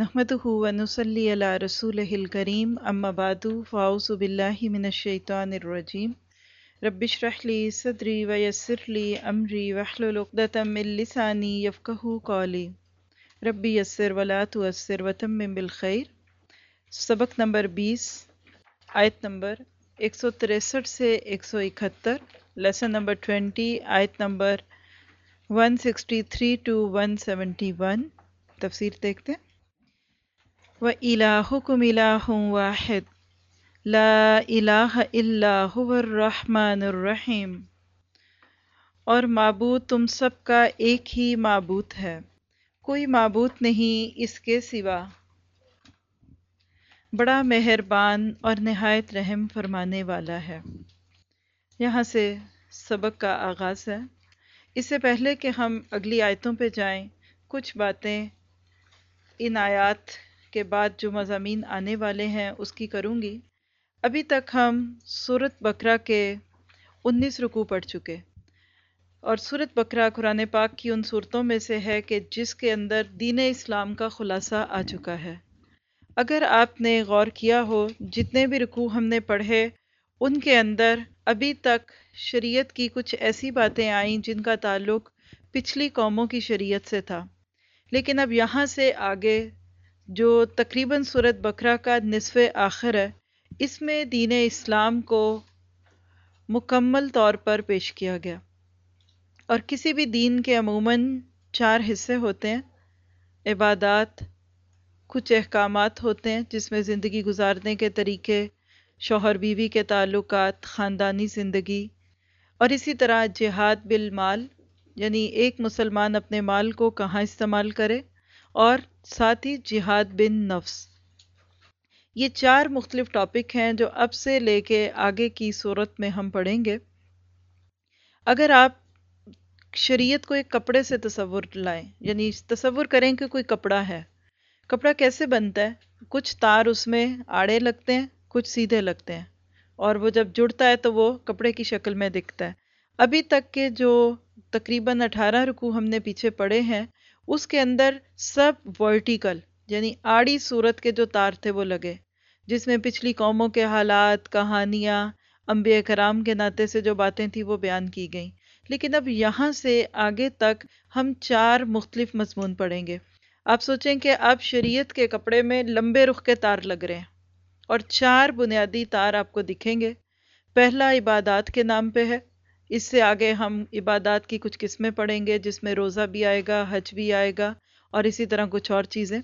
نحمده ونصلي على رسوله الكريم، أما بعد فأعوذ بالله من الشيطان الرجيم. رب اشرح لي صدري ويسر لي أمري، واحلل عقدة من لساني يفقهوا قولي. ربي يسر ولا تؤثر وتمم بالخير. سبق نمبر 20 آیت نمبر 163 سے 171 لیسن نمبر 20 آیت نمبر 163 ٹو 171 تفسیر دیکھتے ہیں. وَإِلَٰهُكُمْ إِلَٰهٌ وَاحِدٌ۔ لَا إِلَٰهَ إِلَّا هُوَ الرَّحْمَٰنُ الرَّحِيمُ اور معبود تم سب کا ایک ہی معبود ہے۔ کوئی معبود نہیں اس کے سوا۔ بڑا مہربان اور نہایت رحم فرمانے والا ہے۔ یہاں سے سبق کا آغاز ہے۔ اس سے پہلے کہ ہم اگلی آیتوں پہ جائیں، کچھ باتیں ان آیات کے بعد جو مضامین آنے والے ہیں، اس کی کروں گی۔ ابھی تک ہم صورت بکرا کے انیس رکو پڑھ چکے۔ اور صورت بکرا قرآن پاک کی ان صورتوں میں سے ہے کہ جس کے اندر دین اسلام کا خلاصہ آ چکا ہے۔ اگر آپ نے غور کیا ہو، جتنے بھی رکوع ہم نے پڑھے، ان کے اندر ابھی تک شریعت کی کچھ ایسی باتیں آئیں جن کا تعلق پچھلی قوموں کی شریعت سے تھا۔ لیکن اب یہاں سے آگے جو تقریباً صورت بکرا کا نصف آخر ہے، اس میں دین اسلام کو مکمل طور پر پیش کیا گیا۔ اور کسی بھی دین کے عموماً چار حصے ہوتے ہیں۔ عبادات، کچھ احکامات ہوتے ہیں جس میں زندگی گزارنے کے طریقے، شوہر بیوی کے تعلقات، خاندانی زندگی، اور اسی طرح جہاد بالمال یعنی ایک مسلمان اپنے مال کو کہاں استعمال کرے۔ اور ساتھ ہی جہاد بن نفس۔ یہ چار مختلف ٹاپک ہیں جو اب سے لے کے آگے کی صورت میں ہم پڑھیں گے۔ اگر آپ شریعت کو ایک کپڑے سے تصور لائیں یعنی تصور کریں کہ کوئی کپڑا ہے، کپڑا کیسے بنتا ہے؟ کچھ تار اس میں آڑے لگتے ہیں، کچھ سیدھے لگتے ہیں، اور وہ جب جڑتا ہے تو وہ کپڑے کی شکل میں دکھتا ہے۔ ابھی تک کے جو تقریباً اٹھارہ رکو ہم نے پیچھے پڑے ہیں اس کے اندر سب ورٹیکل یعنی آڑی صورت کے جو تار تھے وہ لگے، جس میں پچھلی قوموں کے حالات، کہانیاں، انبیاء کرام کے ناطے سے جو باتیں تھیں وہ بیان کی گئیں۔ لیکن اب یہاں سے آگے تک ہم چار مختلف مضمون پڑھیں گے۔ آپ سوچیں کہ اب شریعت کے کپڑے میں لمبے رخ کے تار لگ رہے ہیں اور چار بنیادی تار آپ کو دکھیں گے۔ پہلا عبادات کے نام پہ ہے اس سے آگے ہم عبادات کی کچھ قسمیں پڑھیں گے، جس میں روزہ بھی آئے گا، حج بھی آئے گا اور اسی طرح کچھ اور چیزیں۔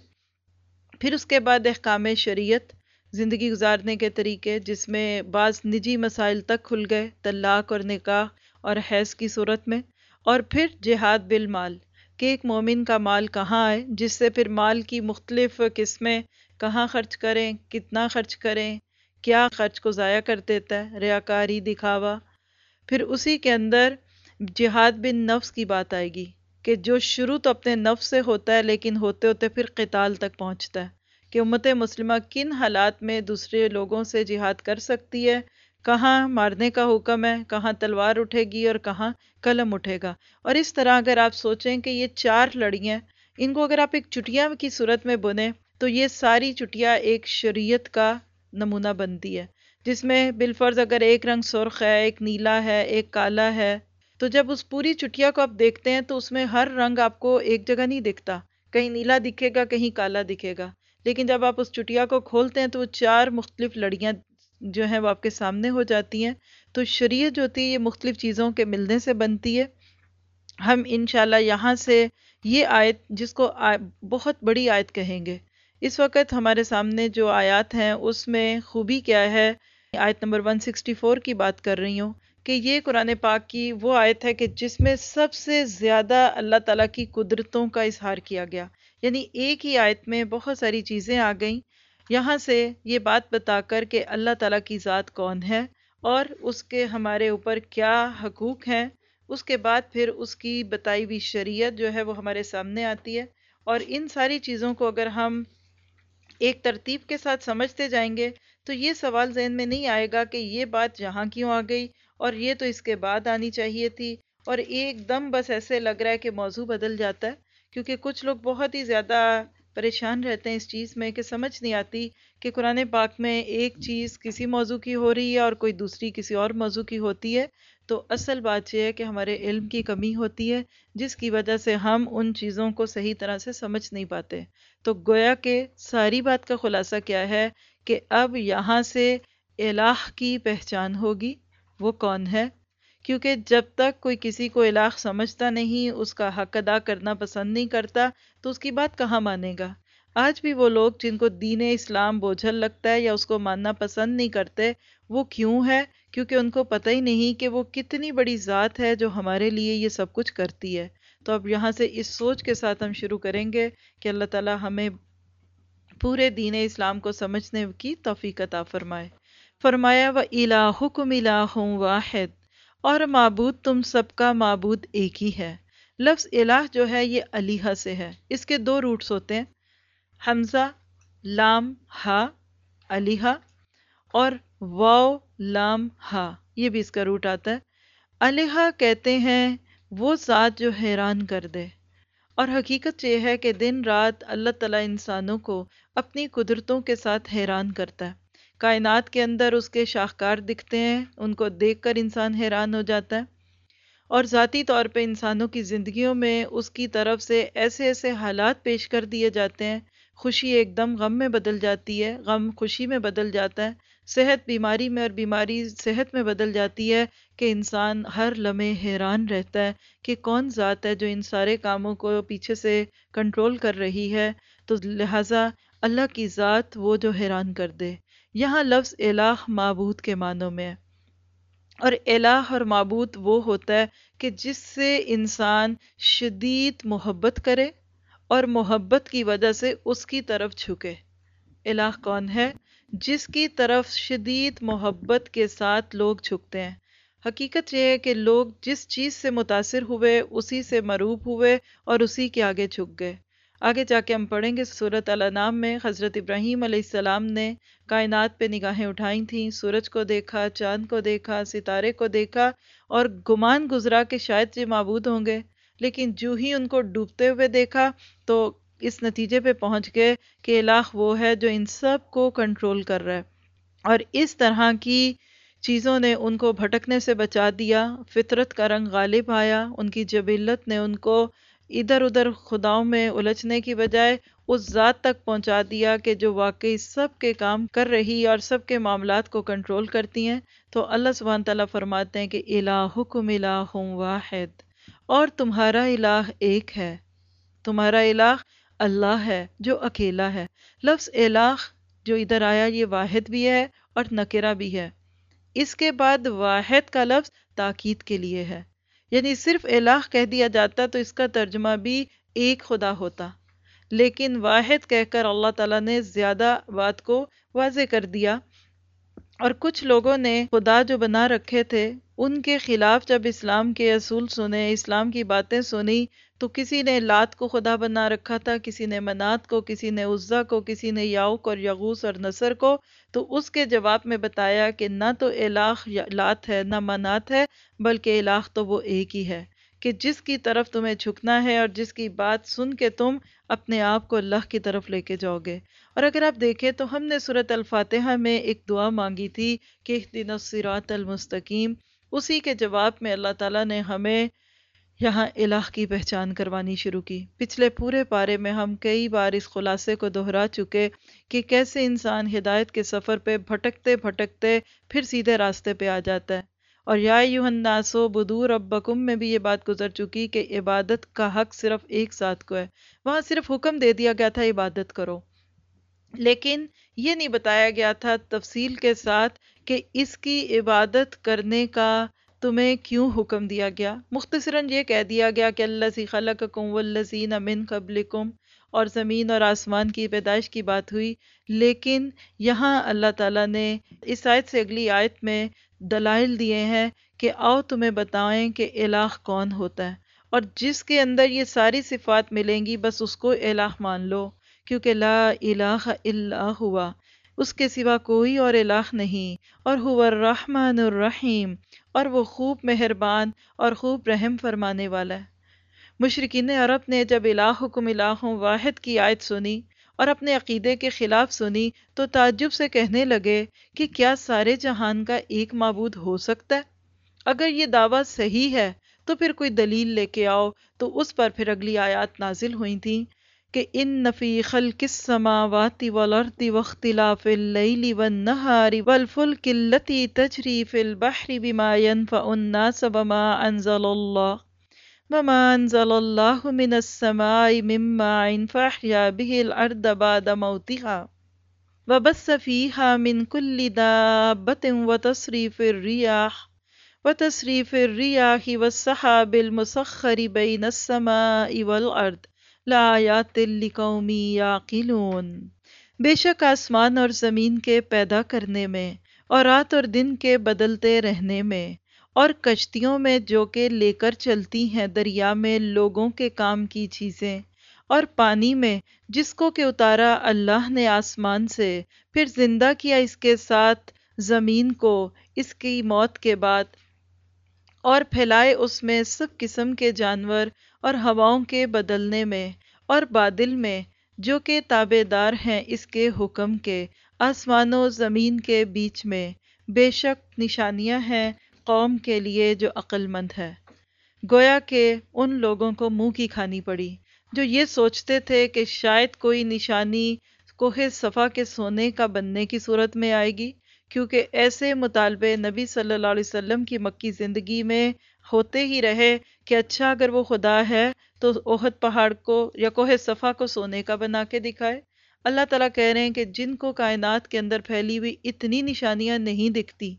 پھر اس کے بعد احکام شریعت، زندگی گزارنے کے طریقے، جس میں بعض نجی مسائل تک کھل گئے، طلاق اور نکاح اور حیض کی صورت میں۔ اور پھر جہاد بالمال، کہ ایک مومن کا مال کہاں آئے، جس سے پھر مال کی مختلف قسمیں کہاں خرچ کریں، کتنا خرچ کریں، کیا خرچ کو ضائع کر دیتا ہے ریاکاری دکھاوا۔ پھر اسی کے اندر جہاد بن نفس کی بات آئے گی کہ جو شروع تو اپنے نفس سے ہوتا ہے لیکن ہوتے ہوتے پھر قتال تک پہنچتا ہے کہ امت مسلمہ کن حالات میں دوسرے لوگوں سے جہاد کر سکتی ہے؟ کہاں مارنے کا حکم ہے؟ کہاں تلوار اٹھے گی اور کہاں قلم اٹھے گا؟ اور اس طرح اگر آپ سوچیں کہ یہ چار لڑیاں ان کو اگر آپ ایک چٹیاں کی صورت میں بنیں تو یہ ساری چٹیاں ایک شریعت کا نمونہ بنتی ہے۔ جس میں بالفرض اگر ایک رنگ سرخ ہے، ایک نیلا ہے، ایک کالا ہے، تو جب اس پوری چٹیا کو آپ دیکھتے ہیں تو اس میں ہر رنگ آپ کو ایک جگہ نہیں دکھتا۔ کہیں نیلا دکھے گا، کہیں کالا دکھے گا۔ لیکن جب آپ اس چٹیا کو کھولتے ہیں تو وہ چار مختلف لڑیاں جو ہیں وہ آپ کے سامنے ہو جاتی ہیں۔ تو شریعت جو ہوتی ہے، یہ مختلف چیزوں کے ملنے سے بنتی ہے۔ ہم انشاءاللہ یہاں سے یہ آیت، جس کو بہت بڑی آیت کہیں گے۔ اس وقت ہمارے سامنے جو آیات ہیں، اس میں خوبی کیا ہے؟ آیت نمبر 164 کی بات کر رہی ہوں کہ یہ قرآن پاک کی وہ آیت ہے کہ جس میں سب سے زیادہ اللہ تعالیٰ کی قدرتوں کا اظہار کیا گیا۔ یعنی ایک ہی آیت میں بہت ساری چیزیں آ گئیں۔ یہاں سے یہ بات بتا کر کہ اللہ تعالیٰ کی ذات کون ہے اور اس کے ہمارے اوپر کیا حقوق ہیں۔ اس کے بعد پھر اس کی بتائی ہوئی شریعت جو ہے وہ ہمارے سامنے آتی ہے۔ اور ان ساری چیزوں کو اگر ہم ایک ترتیب کے ساتھ سمجھتے جائیں گے تو یہ سوال ذہن میں نہیں آئے گا کہ یہ بات یہاں کیوں آ گئی اور یہ تو اس کے بعد آنی چاہیے تھی اور ایک دم بس ایسے لگ رہا ہے کہ موضوع بدل جاتا ہے کیونکہ کچھ لوگ بہت ہی زیادہ پریشان رہتے ہیں اس چیز میں کہ سمجھ نہیں آتی کہ قرآن پاک میں ایک چیز کسی موضوع کی ہو رہی ہے اور کوئی دوسری کسی اور موضوع کی ہوتی ہے، تو اصل بات یہ ہے کہ ہمارے علم کی کمی ہوتی ہے، جس کی وجہ سے ہم ان چیزوں کو صحیح طرح سے سمجھ نہیں پاتے۔ تو گویا کہ ساری بات کا خلاصہ کیا ہے کہ اب یہاں سے الہ کی پہچان ہوگی، وہ کون ہے؟ کیونکہ جب تک کوئی کسی کو الہ سمجھتا نہیں، اس کا حق ادا کرنا پسند نہیں کرتا، تو اس کی بات کہاں مانے گا؟ آج بھی وہ لوگ جن کو دین اسلام بوجھل لگتا ہے یا اس کو ماننا پسند نہیں کرتے، وہ کیوں ہے؟ کیونکہ ان کو پتہ ہی نہیں کہ وہ کتنی بڑی ذات ہے جو ہمارے لیے یہ سب کچھ کرتی ہے۔ تو اب یہاں سے اس سوچ کے ساتھ ہم شروع کریں گے کہ اللہ تعالی ہمیں پورے دین اسلام کو سمجھنے کی توفیق عطا فرمائے۔ فرمایا و الہکم الہ واحد اور معبود تم سب کا معبود ایک ہی ہے۔ لفظ الہ جو ہے یہ علیہ سے ہے۔ اس کے دو روٹس ہوتے ہیں۔ حمزہ، لام، ہا علیہ اور واو، لام، ہا۔ یہ بھی اس کا روٹ آتا ہے۔ علیہ کہتے ہیں وہ ذات جو حیران کر دے۔ اور حقیقت یہ ہے کہ دن رات اللہ تعالیٰ انسانوں کو اپنی قدرتوں کے ساتھ حیران کرتا ہے۔ کائنات کے اندر اس کے شاہکار دکھتے ہیں، ان کو دیکھ کر انسان حیران ہو جاتا ہے۔ اور ذاتی طور پہ انسانوں کی زندگیوں میں اس کی طرف سے ایسے ایسے حالات پیش کر دیے جاتے ہیں۔ خوشی ایک دم غم میں بدل جاتی ہے، غم خوشی میں بدل جاتا ہے۔ صحت بیماری میں اور بیماری صحت میں بدل جاتی ہے کہ انسان ہر لمحے حیران رہتا ہے کہ کون ذات ہے جو ان سارے کاموں کو پیچھے سے کنٹرول کر رہی ہے۔ تو لہٰذا اللہ کی ذات وہ جو حیران کر دے۔ یہاں لفظ الہ معبود کے معنوں میں ہے۔ اور الہ اور معبود وہ ہوتا ہے کہ جس سے انسان شدید محبت کرے اور محبت کی وجہ سے اس کی طرف جھکے۔ الہ کون ہے؟ جس کی طرف شدید محبت کے ساتھ لوگ جھکتے ہیں۔ حقیقت یہ ہے کہ لوگ جس چیز سے متاثر ہوئے، اسی سے مروب ہوئے اور اسی کے آگے جھک گئے۔ آگے جا کے ہم پڑھیں گے صورت الانام میں حضرت ابراہیم علیہ السلام نے کائنات پہ نگاہیں اٹھائیں تھیں، سورج کو دیکھا، چاند کو دیکھا، ستارے کو دیکھا اور گمان گزرا کہ شاید یہ معبود ہوں گے۔ لیکن جو ہی ان کو ڈوبتے ہوئے دیکھا تو اس نتیجے پہ پہنچ گئے کہ الہ وہ ہے جو ان سب کو کنٹرول کر رہا ہے اور اس طرح کی چیزوں نے ان کو بھٹکنے سے بچا دیا، فطرت کا رنگ غالب آیا، ان کی جبلت نے ان کو ادھر ادھر خداؤں میں الجھنے کی بجائے اس ذات تک پہنچا دیا کہ جو واقعی سب کے کام کر رہی اور سب کے معاملات کو کنٹرول کرتی ہیں، تو اللہ سبحانہ تعالیٰ فرماتے ہیں کہ الہکم الہ واحد اور تمہارا الہ ایک ہے۔ تمہارا الہ اللہ ہے جو اکیلا ہے۔ لفظ الہ جو ادھر آیا، یہ واحد بھی ہے اور نکرہ بھی ہے۔ اس کے بعد واحد کا لفظ تاکید کے لیے ہے۔ یعنی صرف الہ کہہ دیا جاتا تو اس کا ترجمہ بھی ایک خدا ہوتا۔ لیکن واحد کہہ کر اللہ تعالیٰ نے زیادہ بات کو واضح کر دیا۔ اور کچھ لوگوں نے خدا جو بنا رکھے تھے، ان کے خلاف جب اسلام کے اصول سنے، اسلام کی باتیں سنی تو کسی نے لات کو خدا بنا رکھا تھا، کسی نے منات کو، کسی نے عزا کو، کسی نے یاؤک اور یغوس اور نصر کو، تو اس کے جواب میں بتایا کہ نہ تو الہ لات ہے، نہ منات ہے، بلکہ الہ تو وہ ایک ہی ہے۔ کہ جس کی طرف تمہیں جھکنا ہے اور جس کی بات سن کے تم اپنے آپ کو اللہ کی طرف لے کے جاؤ گے۔ اور اگر آپ دیکھیں تو ہم نے صورت الفاتحہ میں ایک دعا مانگی تھی کہ دن الصراط المستقیم، اسی کے جواب میں اللہ تعالیٰ نے ہمیں یہاں الہ کی پہچان کروانی شروع کی۔ پچھلے پورے پارے میں ہم کئی بار اس خلاصے کو دہرا چکے کہ کیسے انسان ہدایت کے سفر پہ بھٹکتے بھٹکتے پھر سیدھے راستے پہ آ جاتا ہے۔ اور یا الناسو بدور ابکم میں بھی یہ بات گزر چکی کہ عبادت کا حق صرف ایک ساتھ کو ہے۔ وہاں صرف حکم دے دیا گیا تھا، عبادت کرو۔ لیکن یہ نہیں بتایا گیا تھا تفصیل کے ساتھ کہ اس کی عبادت کرنے کا تمہیں کیوں حکم دیا گیا۔ مختصراً یہ کہہ دیا گیا کہ اللہ سی خلقکم والذین من قبلکم اور زمین اور آسمان کی پیدائش کی بات ہوئی۔ لیکن یہاں اللہ تعالیٰ نے اس آیت سے اگلی آیت میں دلائل دیے ہیں کہ آؤ تمہیں بتائیں کہ الہ کون ہوتا ہے۔ اور جس کے اندر یہ ساری صفات ملیں گی، بس اس کو الہ مان لو، کیونکہ لا الہ الا ہوا۔ اس کے سوا کوئی اور الہ نہیں۔ اور ہوا الرحمن الرحیم، اور وہ خوب مہربان اور خوب رحم فرمانے والا ہے۔ مشرقین عرب نے جب الہکم الہ واحد کی آیت سنی اور اپنے عقیدے کے خلاف سنی تو تعجب سے کہنے لگے کہ کیا سارے جہان کا ایک معبود ہو سکتا ہے؟ اگر یہ دعویٰ صحیح ہے تو پھر کوئی دلیل لے کے آؤ۔ تو اس پر پھر اگلی آیات نازل ہوئی تھیں کہ ان نفی خلق السماوات والارض واختلاف اللیل والنہار والفلک اللتی تجری فی البحر بما ينفع الناس وما انزل اللہ۔ وما انزل اللہ من السماء من ماء فاحیا به الارض بعد موتها وبث فيها من كل دابة وتصريف الرياح وتصريف الرياح والسحاب المسخر بين السماء والارض لآیات لقومی یاقلون بے شک آسمان اور زمین کے پیدا کرنے میں اور رات اور دن کے بدلتے رہنے میں اور کشتیوں میں جو کہ لے کر چلتی ہیں دریا میں لوگوں کے کام کی چیزیں، اور پانی میں جس کو کہ اتارا اللہ نے آسمان سے، پھر زندہ کیا اس کے ساتھ زمین کو اس کی موت کے بعد، اور پھیلائے اس میں سب قسم کے جانور اور ہواؤں کے بدلنے میں، اور بادل میں جو کہ تابے دار ہیں اس کے حکم کے آسمان و زمین کے بیچ میں۔ بے شک نشانیاں ہیں قوم کے لیے جو عقل مند ہے۔ گویا کہ ان لوگوں کو منہ کی کھانی پڑی جو یہ سوچتے تھے کہ شاید کوئی نشانی کوہ صفا کے سونے کا بننے کی صورت میں آئے گی، کیونکہ ایسے مطالبے نبی صلی اللہ علیہ وسلم کی مکی زندگی میں ہوتے ہی رہے کہ اچھا اگر وہ خدا ہے تو اوہد پہاڑ کو یا کوہ صفا کو سونے کا بنا کے دکھائے۔ اللہ تعالیٰ کہہ رہے ہیں کہ جن کو کائنات کے اندر پھیلی ہوئی اتنی نشانیاں نہیں دکھتی۔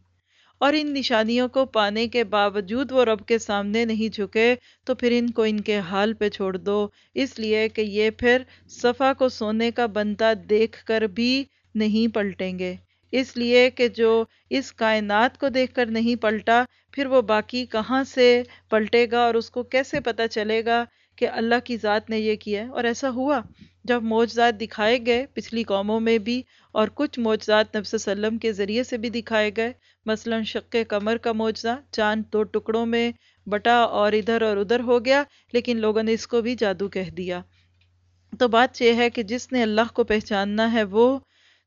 اور ان نشانیوں کو پانے کے باوجود وہ رب کے سامنے نہیں جھکے، تو پھر ان کو ان کے حال پہ چھوڑ دو۔ اس لیے کہ یہ پھر صفا کو سونے کا بنتا دیکھ کر بھی نہیں پلٹیں گے۔ اس لیے کہ جو اس کائنات کو دیکھ کر نہیں پلٹا، پھر وہ باقی کہاں سے پلٹے گا اور اس کو کیسے پتا چلے گا کہ اللہ کی ذات نے یہ کیا ہے؟ اور ایسا ہوا۔ جب موجزات دکھائے گئے پچھلی قوموں میں بھی، اور کچھ موجزات نبی صلی اللہ علیہ وسلم کے ذریعے سے بھی دکھائے گئے مثلا شق کمر کا موجزہ چاند دو ٹکڑوں میں بٹا اور ادھر اور ادھر ہو گیا، لیکن لوگوں نے اس کو بھی جادو کہہ دیا۔ تو بات یہ ہے کہ جس نے اللہ کو پہچاننا ہے، وہ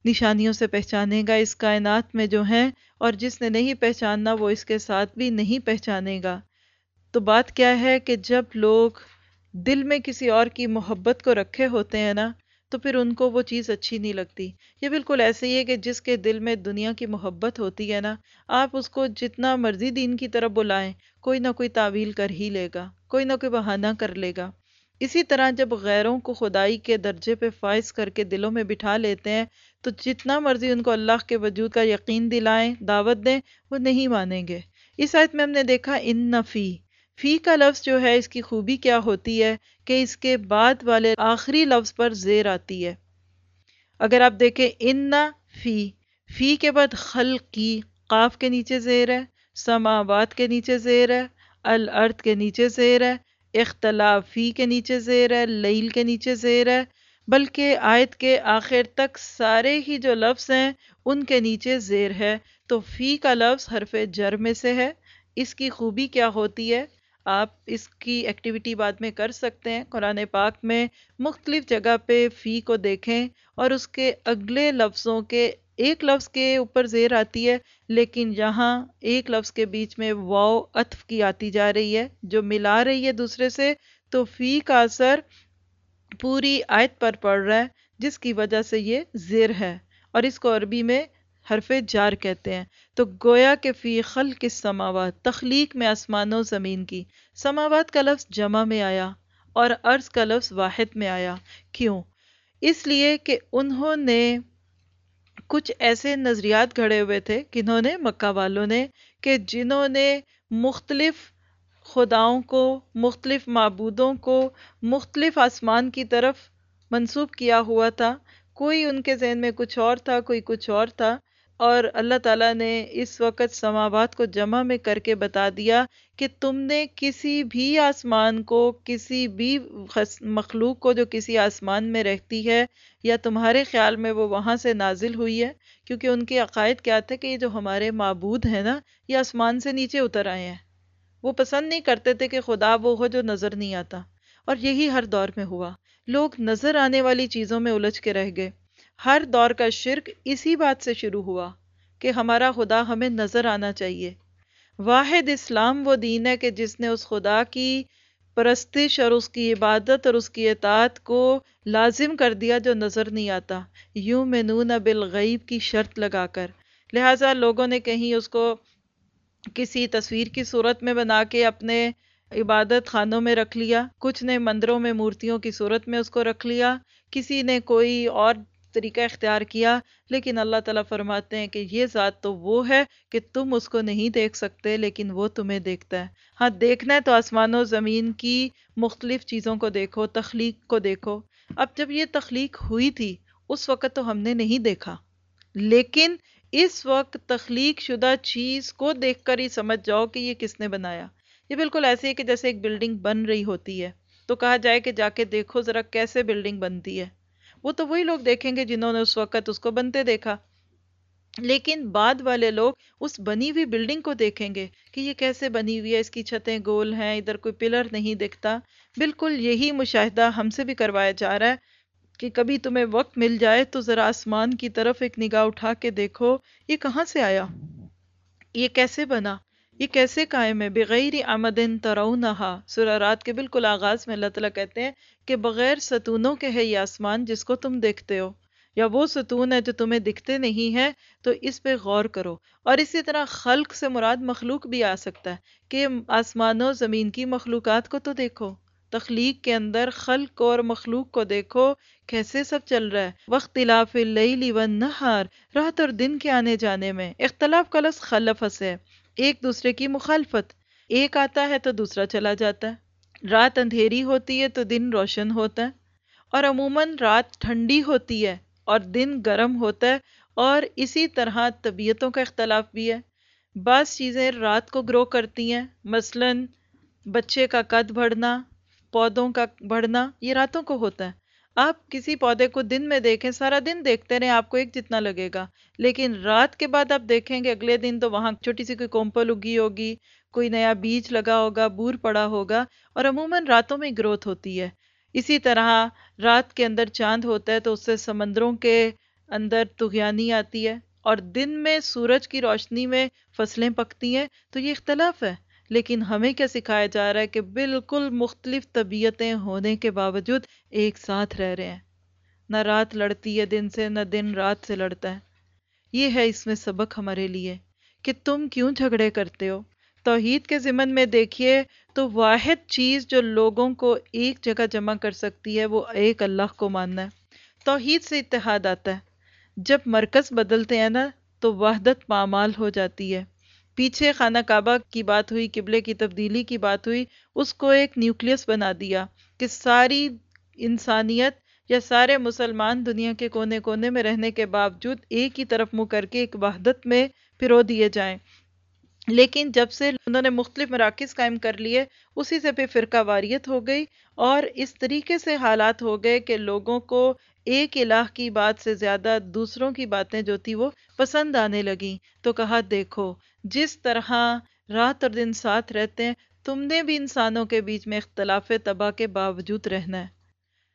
نشانیوں سے پہچانے گا، اس کائنات میں جو ہیں، اور جس نے نہیں پہچاننا، وہ اس کے ساتھ بھی نہیں پہچانے گا۔ تو بات کیا ہے کہ جب لوگ دل میں کسی اور کی محبت کو رکھے ہوتے ہیں نا تو پھر ان کو وہ چیز اچھی نہیں لگتی۔ یہ بالکل ایسے ہی ہے کہ جس کے دل میں دنیا کی محبت ہوتی ہے نا، آپ اس کو جتنا مرضی دین کی طرف بلائیں، کوئی نہ کوئی تعویل کر ہی لے گا، کوئی نہ کوئی بہانہ کر لے گا۔ اسی طرح جب غیروں کو خدائی کے درجے پہ فائز کر کے دلوں میں بٹھا لیتے ہیں، تو جتنا مرضی ان کو اللہ کے وجود کا یقین دلائیں، دعوت دیں، وہ نہیں مانیں گے۔ اس آیت میں ہم نے دیکھا، ان نفی فی کا لفظ جو ہے، اس کی خوبی کیا ہوتی ہے کہ اس کے بعد والے آخری لفظ پر زیر آتی ہے۔ اگر آپ دیکھیں ان فی فی کے بعد خلق کی قاف کے نیچے زیر ہے، سماوات کے نیچے زیر ہے، الارض کے نیچے زیر ہے اختلافی کے نیچے زیر ہے، لیل کے نیچے زیر ہے۔ بلکہ آیت کے آخر تک سارے ہی جو لفظ ہیں، ان کے نیچے زیر ہے۔ تو فی کا لفظ حرف جر میں سے ہے۔ اس کی خوبی کیا ہوتی ہے؟ آپ اس کی ایکٹیویٹی بعد میں کر سکتے ہیں۔ قرآن پاک میں مختلف جگہ پہ فی کو دیکھیں اور اس کے اگلے لفظوں کے ایک لفظ کے اوپر زیر آتی ہے، لیکن یہاں ایک لفظ کے بیچ میں واؤ اطف کی آتی جا رہی ہے، جو ملا رہی ہے دوسرے سے۔ تو فی کا اثر پوری آیت پر پڑ رہا ہے، جس کی وجہ سے یہ زیر ہے۔ اور اس کو عربی میں حرف جار کہتے ہیں۔ تو گویا کے فی خلق السماوات، تخلیق میں آسمان و زمین کی۔ سماوات کا لفظ جمع میں آیا اور عرض کا لفظ واحد میں آیا۔ کیوں؟ اس لیے کہ انہوں نے کچھ ایسے نظریات گھڑے ہوئے تھے کنہوں نے مکہ والوں نے، کہ جنہوں نے مختلف خداؤں کو، مختلف معبودوں کو، مختلف آسمان کی طرف منسوب کیا ہوا تھا۔ کوئی ان کے ذہن میں کچھ اور تھا، کوئی کچھ اور تھا۔ اور اللہ تعالیٰ نے اس وقت سماوات کو جمع میں کر کے بتا دیا کہ تم نے کسی بھی آسمان کو، کسی بھی مخلوق کو جو کسی آسمان میں رہتی ہے یا تمہارے خیال میں وہ وہاں سے نازل ہوئی ہے، کیونکہ ان کے عقائد کیا تھے کہ یہ جو ہمارے معبود ہیں نا، یہ آسمان سے نیچے اتر آئے ہیں۔ وہ پسند نہیں کرتے تھے کہ خدا وہ ہو جو نظر نہیں آتا۔ اور یہی ہر دور میں ہوا۔ لوگ نظر آنے والی چیزوں میں الجھ کے رہ گئے۔ ہر دور کا شرک اسی بات سے شروع ہوا کہ ہمارا خدا ہمیں نظر آنا چاہیے۔ واحد اسلام وہ دین ہے کہ جس نے اس خدا کی پرستش اور اس کی عبادت اور اس کی اطاعت کو لازم کر دیا جو نظر نہیں آتا۔ یوں منون بالغیب کی شرط لگا کر۔ لہٰذا لوگوں نے کہیں اس کو کسی تصویر کی صورت میں بنا کے اپنے عبادت خانوں میں رکھ لیا۔ کچھ نے مندروں میں مورتیوں کی صورت میں اس کو رکھ لیا۔ کسی نے کوئی اور طریقہ اختیار کیا، لیکن اللہ تعالیٰ فرماتے ہیں کہ یہ ذات تو وہ ہے کہ تم اس کو نہیں دیکھ سکتے، لیکن وہ تمہیں دیکھتا ہے۔ ہاں دیکھنا ہے تو آسمان و زمین کی مختلف چیزوں کو دیکھو، تخلیق کو دیکھو۔ اب جب یہ تخلیق ہوئی تھی، اس وقت تو ہم نے نہیں دیکھا۔ لیکن اس وقت تخلیق شدہ چیز کو دیکھ کر ہی سمجھ جاؤ کہ یہ کس نے بنایا۔ یہ بالکل ایسے ہے کہ جیسے ایک بلڈنگ بن رہی ہوتی ہے۔ تو کہا جائے کہ جا کے دیکھو ذرا کیسے بلڈنگ بنتی ہے۔ وہ تو وہی لوگ دیکھیں گے جنہوں نے اس وقت اس کو بنتے دیکھا۔ لیکن بعد والے لوگ اس بنی ہوئی بلڈنگ کو دیکھیں گے کہ یہ کیسے بنی ہوئی ہے، اس کی چھتیں گول ہیں، ادھر کوئی پلر نہیں دکھتا۔ بالکل یہی مشاہدہ ہم سے بھی کروایا جا رہا ہے کہ کبھی تمہیں وقت مل جائے تو ذرا آسمان کی طرف ایک نگاہ اٹھا کے دیکھو، یہ کہاں سے آیا؟ یہ کیسے بنا؟ یہ کیسے قائم ہے؟ بغیر آمدن ترونہا۔ سورہ رات کے بالکل آغاز میں اللہ تعالیٰ کہتے ہیں کہ بغیر ستونوں کے ہے یہ آسمان جس کو تم دیکھتے ہو۔ یا وہ ستون ہے جو تمہیں دکھتے نہیں ہیں، تو اس پہ غور کرو۔ اور اسی طرح خلق سے مراد مخلوق بھی آ سکتا ہے کہ آسمانوں زمین کی مخلوقات کو تو دیکھو۔ تخلیق کے اندر خلق اور مخلوق کو دیکھو، کیسے سب چل رہا ہے۔ وقت اللیل والنہار رات اور دن کے آنے جانے میں۔ اختلاف کا لفظ خلف سے ایک دوسرے کی مخالفت۔ ایک آتا ہے تو دوسرا چلا جاتا ہے۔ رات اندھیری ہوتی ہے تو دن روشن ہوتا ہے۔ اور عموماً رات ٹھنڈی ہوتی ہے اور دن گرم ہوتا ہے۔ اور اسی طرح طبیعتوں کا اختلاف بھی ہے۔ بعض چیزیں رات کو گرو کرتی ہیں۔ مثلا بچے کا قد بڑھنا، پودوں کا بڑھنا، یہ راتوں کو ہوتا ہے۔ آپ کسی پودے کو دن میں دیکھیں، سارا دن دیکھتے رہیں، آپ کو ایک جتنا لگے گا۔ لیکن رات کے بعد آپ دیکھیں گے، اگلے دن تو وہاں چھوٹی سی کوئی کومپل اگی ہوگی، کوئی نیا بیج لگا ہوگا، بور پڑا ہوگا، اور عموماً راتوں میں گروتھ ہوتی ہے۔ اسی طرح رات کے اندر چاند ہوتا ہے تو اس سے سمندروں کے اندر تغیانی آتی ہے، اور دن میں سورج کی روشنی میں فصلیں پکتی ہیں، تو یہ اختلاف ہے۔ لیکن ہمیں کیا سکھایا جا رہا ہے کہ بالکل مختلف طبیعتیں ہونے کے باوجود ایک ساتھ رہ رہے ہیں۔ نہ رات لڑتی ہے دن سے، نہ دن رات سے لڑتا ہے۔ یہ ہے اس میں سبق ہمارے لیے کہ تم کیوں جھگڑے کرتے ہو۔ توحید کے ضمن میں دیکھیے تو واحد چیز جو لوگوں کو ایک جگہ جمع کر سکتی ہے، وہ ایک اللہ کو ماننا ہے۔ توحید سے اتحاد آتا ہے۔ جب مرکز بدلتے ہیں نا، تو وحدت پامال ہو جاتی ہے۔ پیچھے خانہ کعبہ کی بات ہوئی، قبلے کی تبدیلی کی بات ہوئی، اس کو ایک نیوکلیس بنا دیا کہ ساری انسانیت یا سارے مسلمان دنیا کے کونے کونے میں رہنے کے باوجود ایک ہی طرف منہ کر کے ایک وحدت میں پھرو دیے جائیں۔ لیکن جب سے انہوں نے مختلف مراکز قائم کر لیے، اسی سے پھر فرقہ واریت ہو گئی اور اس طریقے سے حالات ہو گئے کہ لوگوں کو ایک الہ کی بات سے زیادہ دوسروں کی باتیں جو تھی وہ پسند آنے لگیں۔ تو کہا، دیکھو، جس طرح رات اور دن ساتھ رہتے ہیں، تم نے بھی انسانوں کے بیچ میں اختلاف تباہ کے باوجود رہنا ہے۔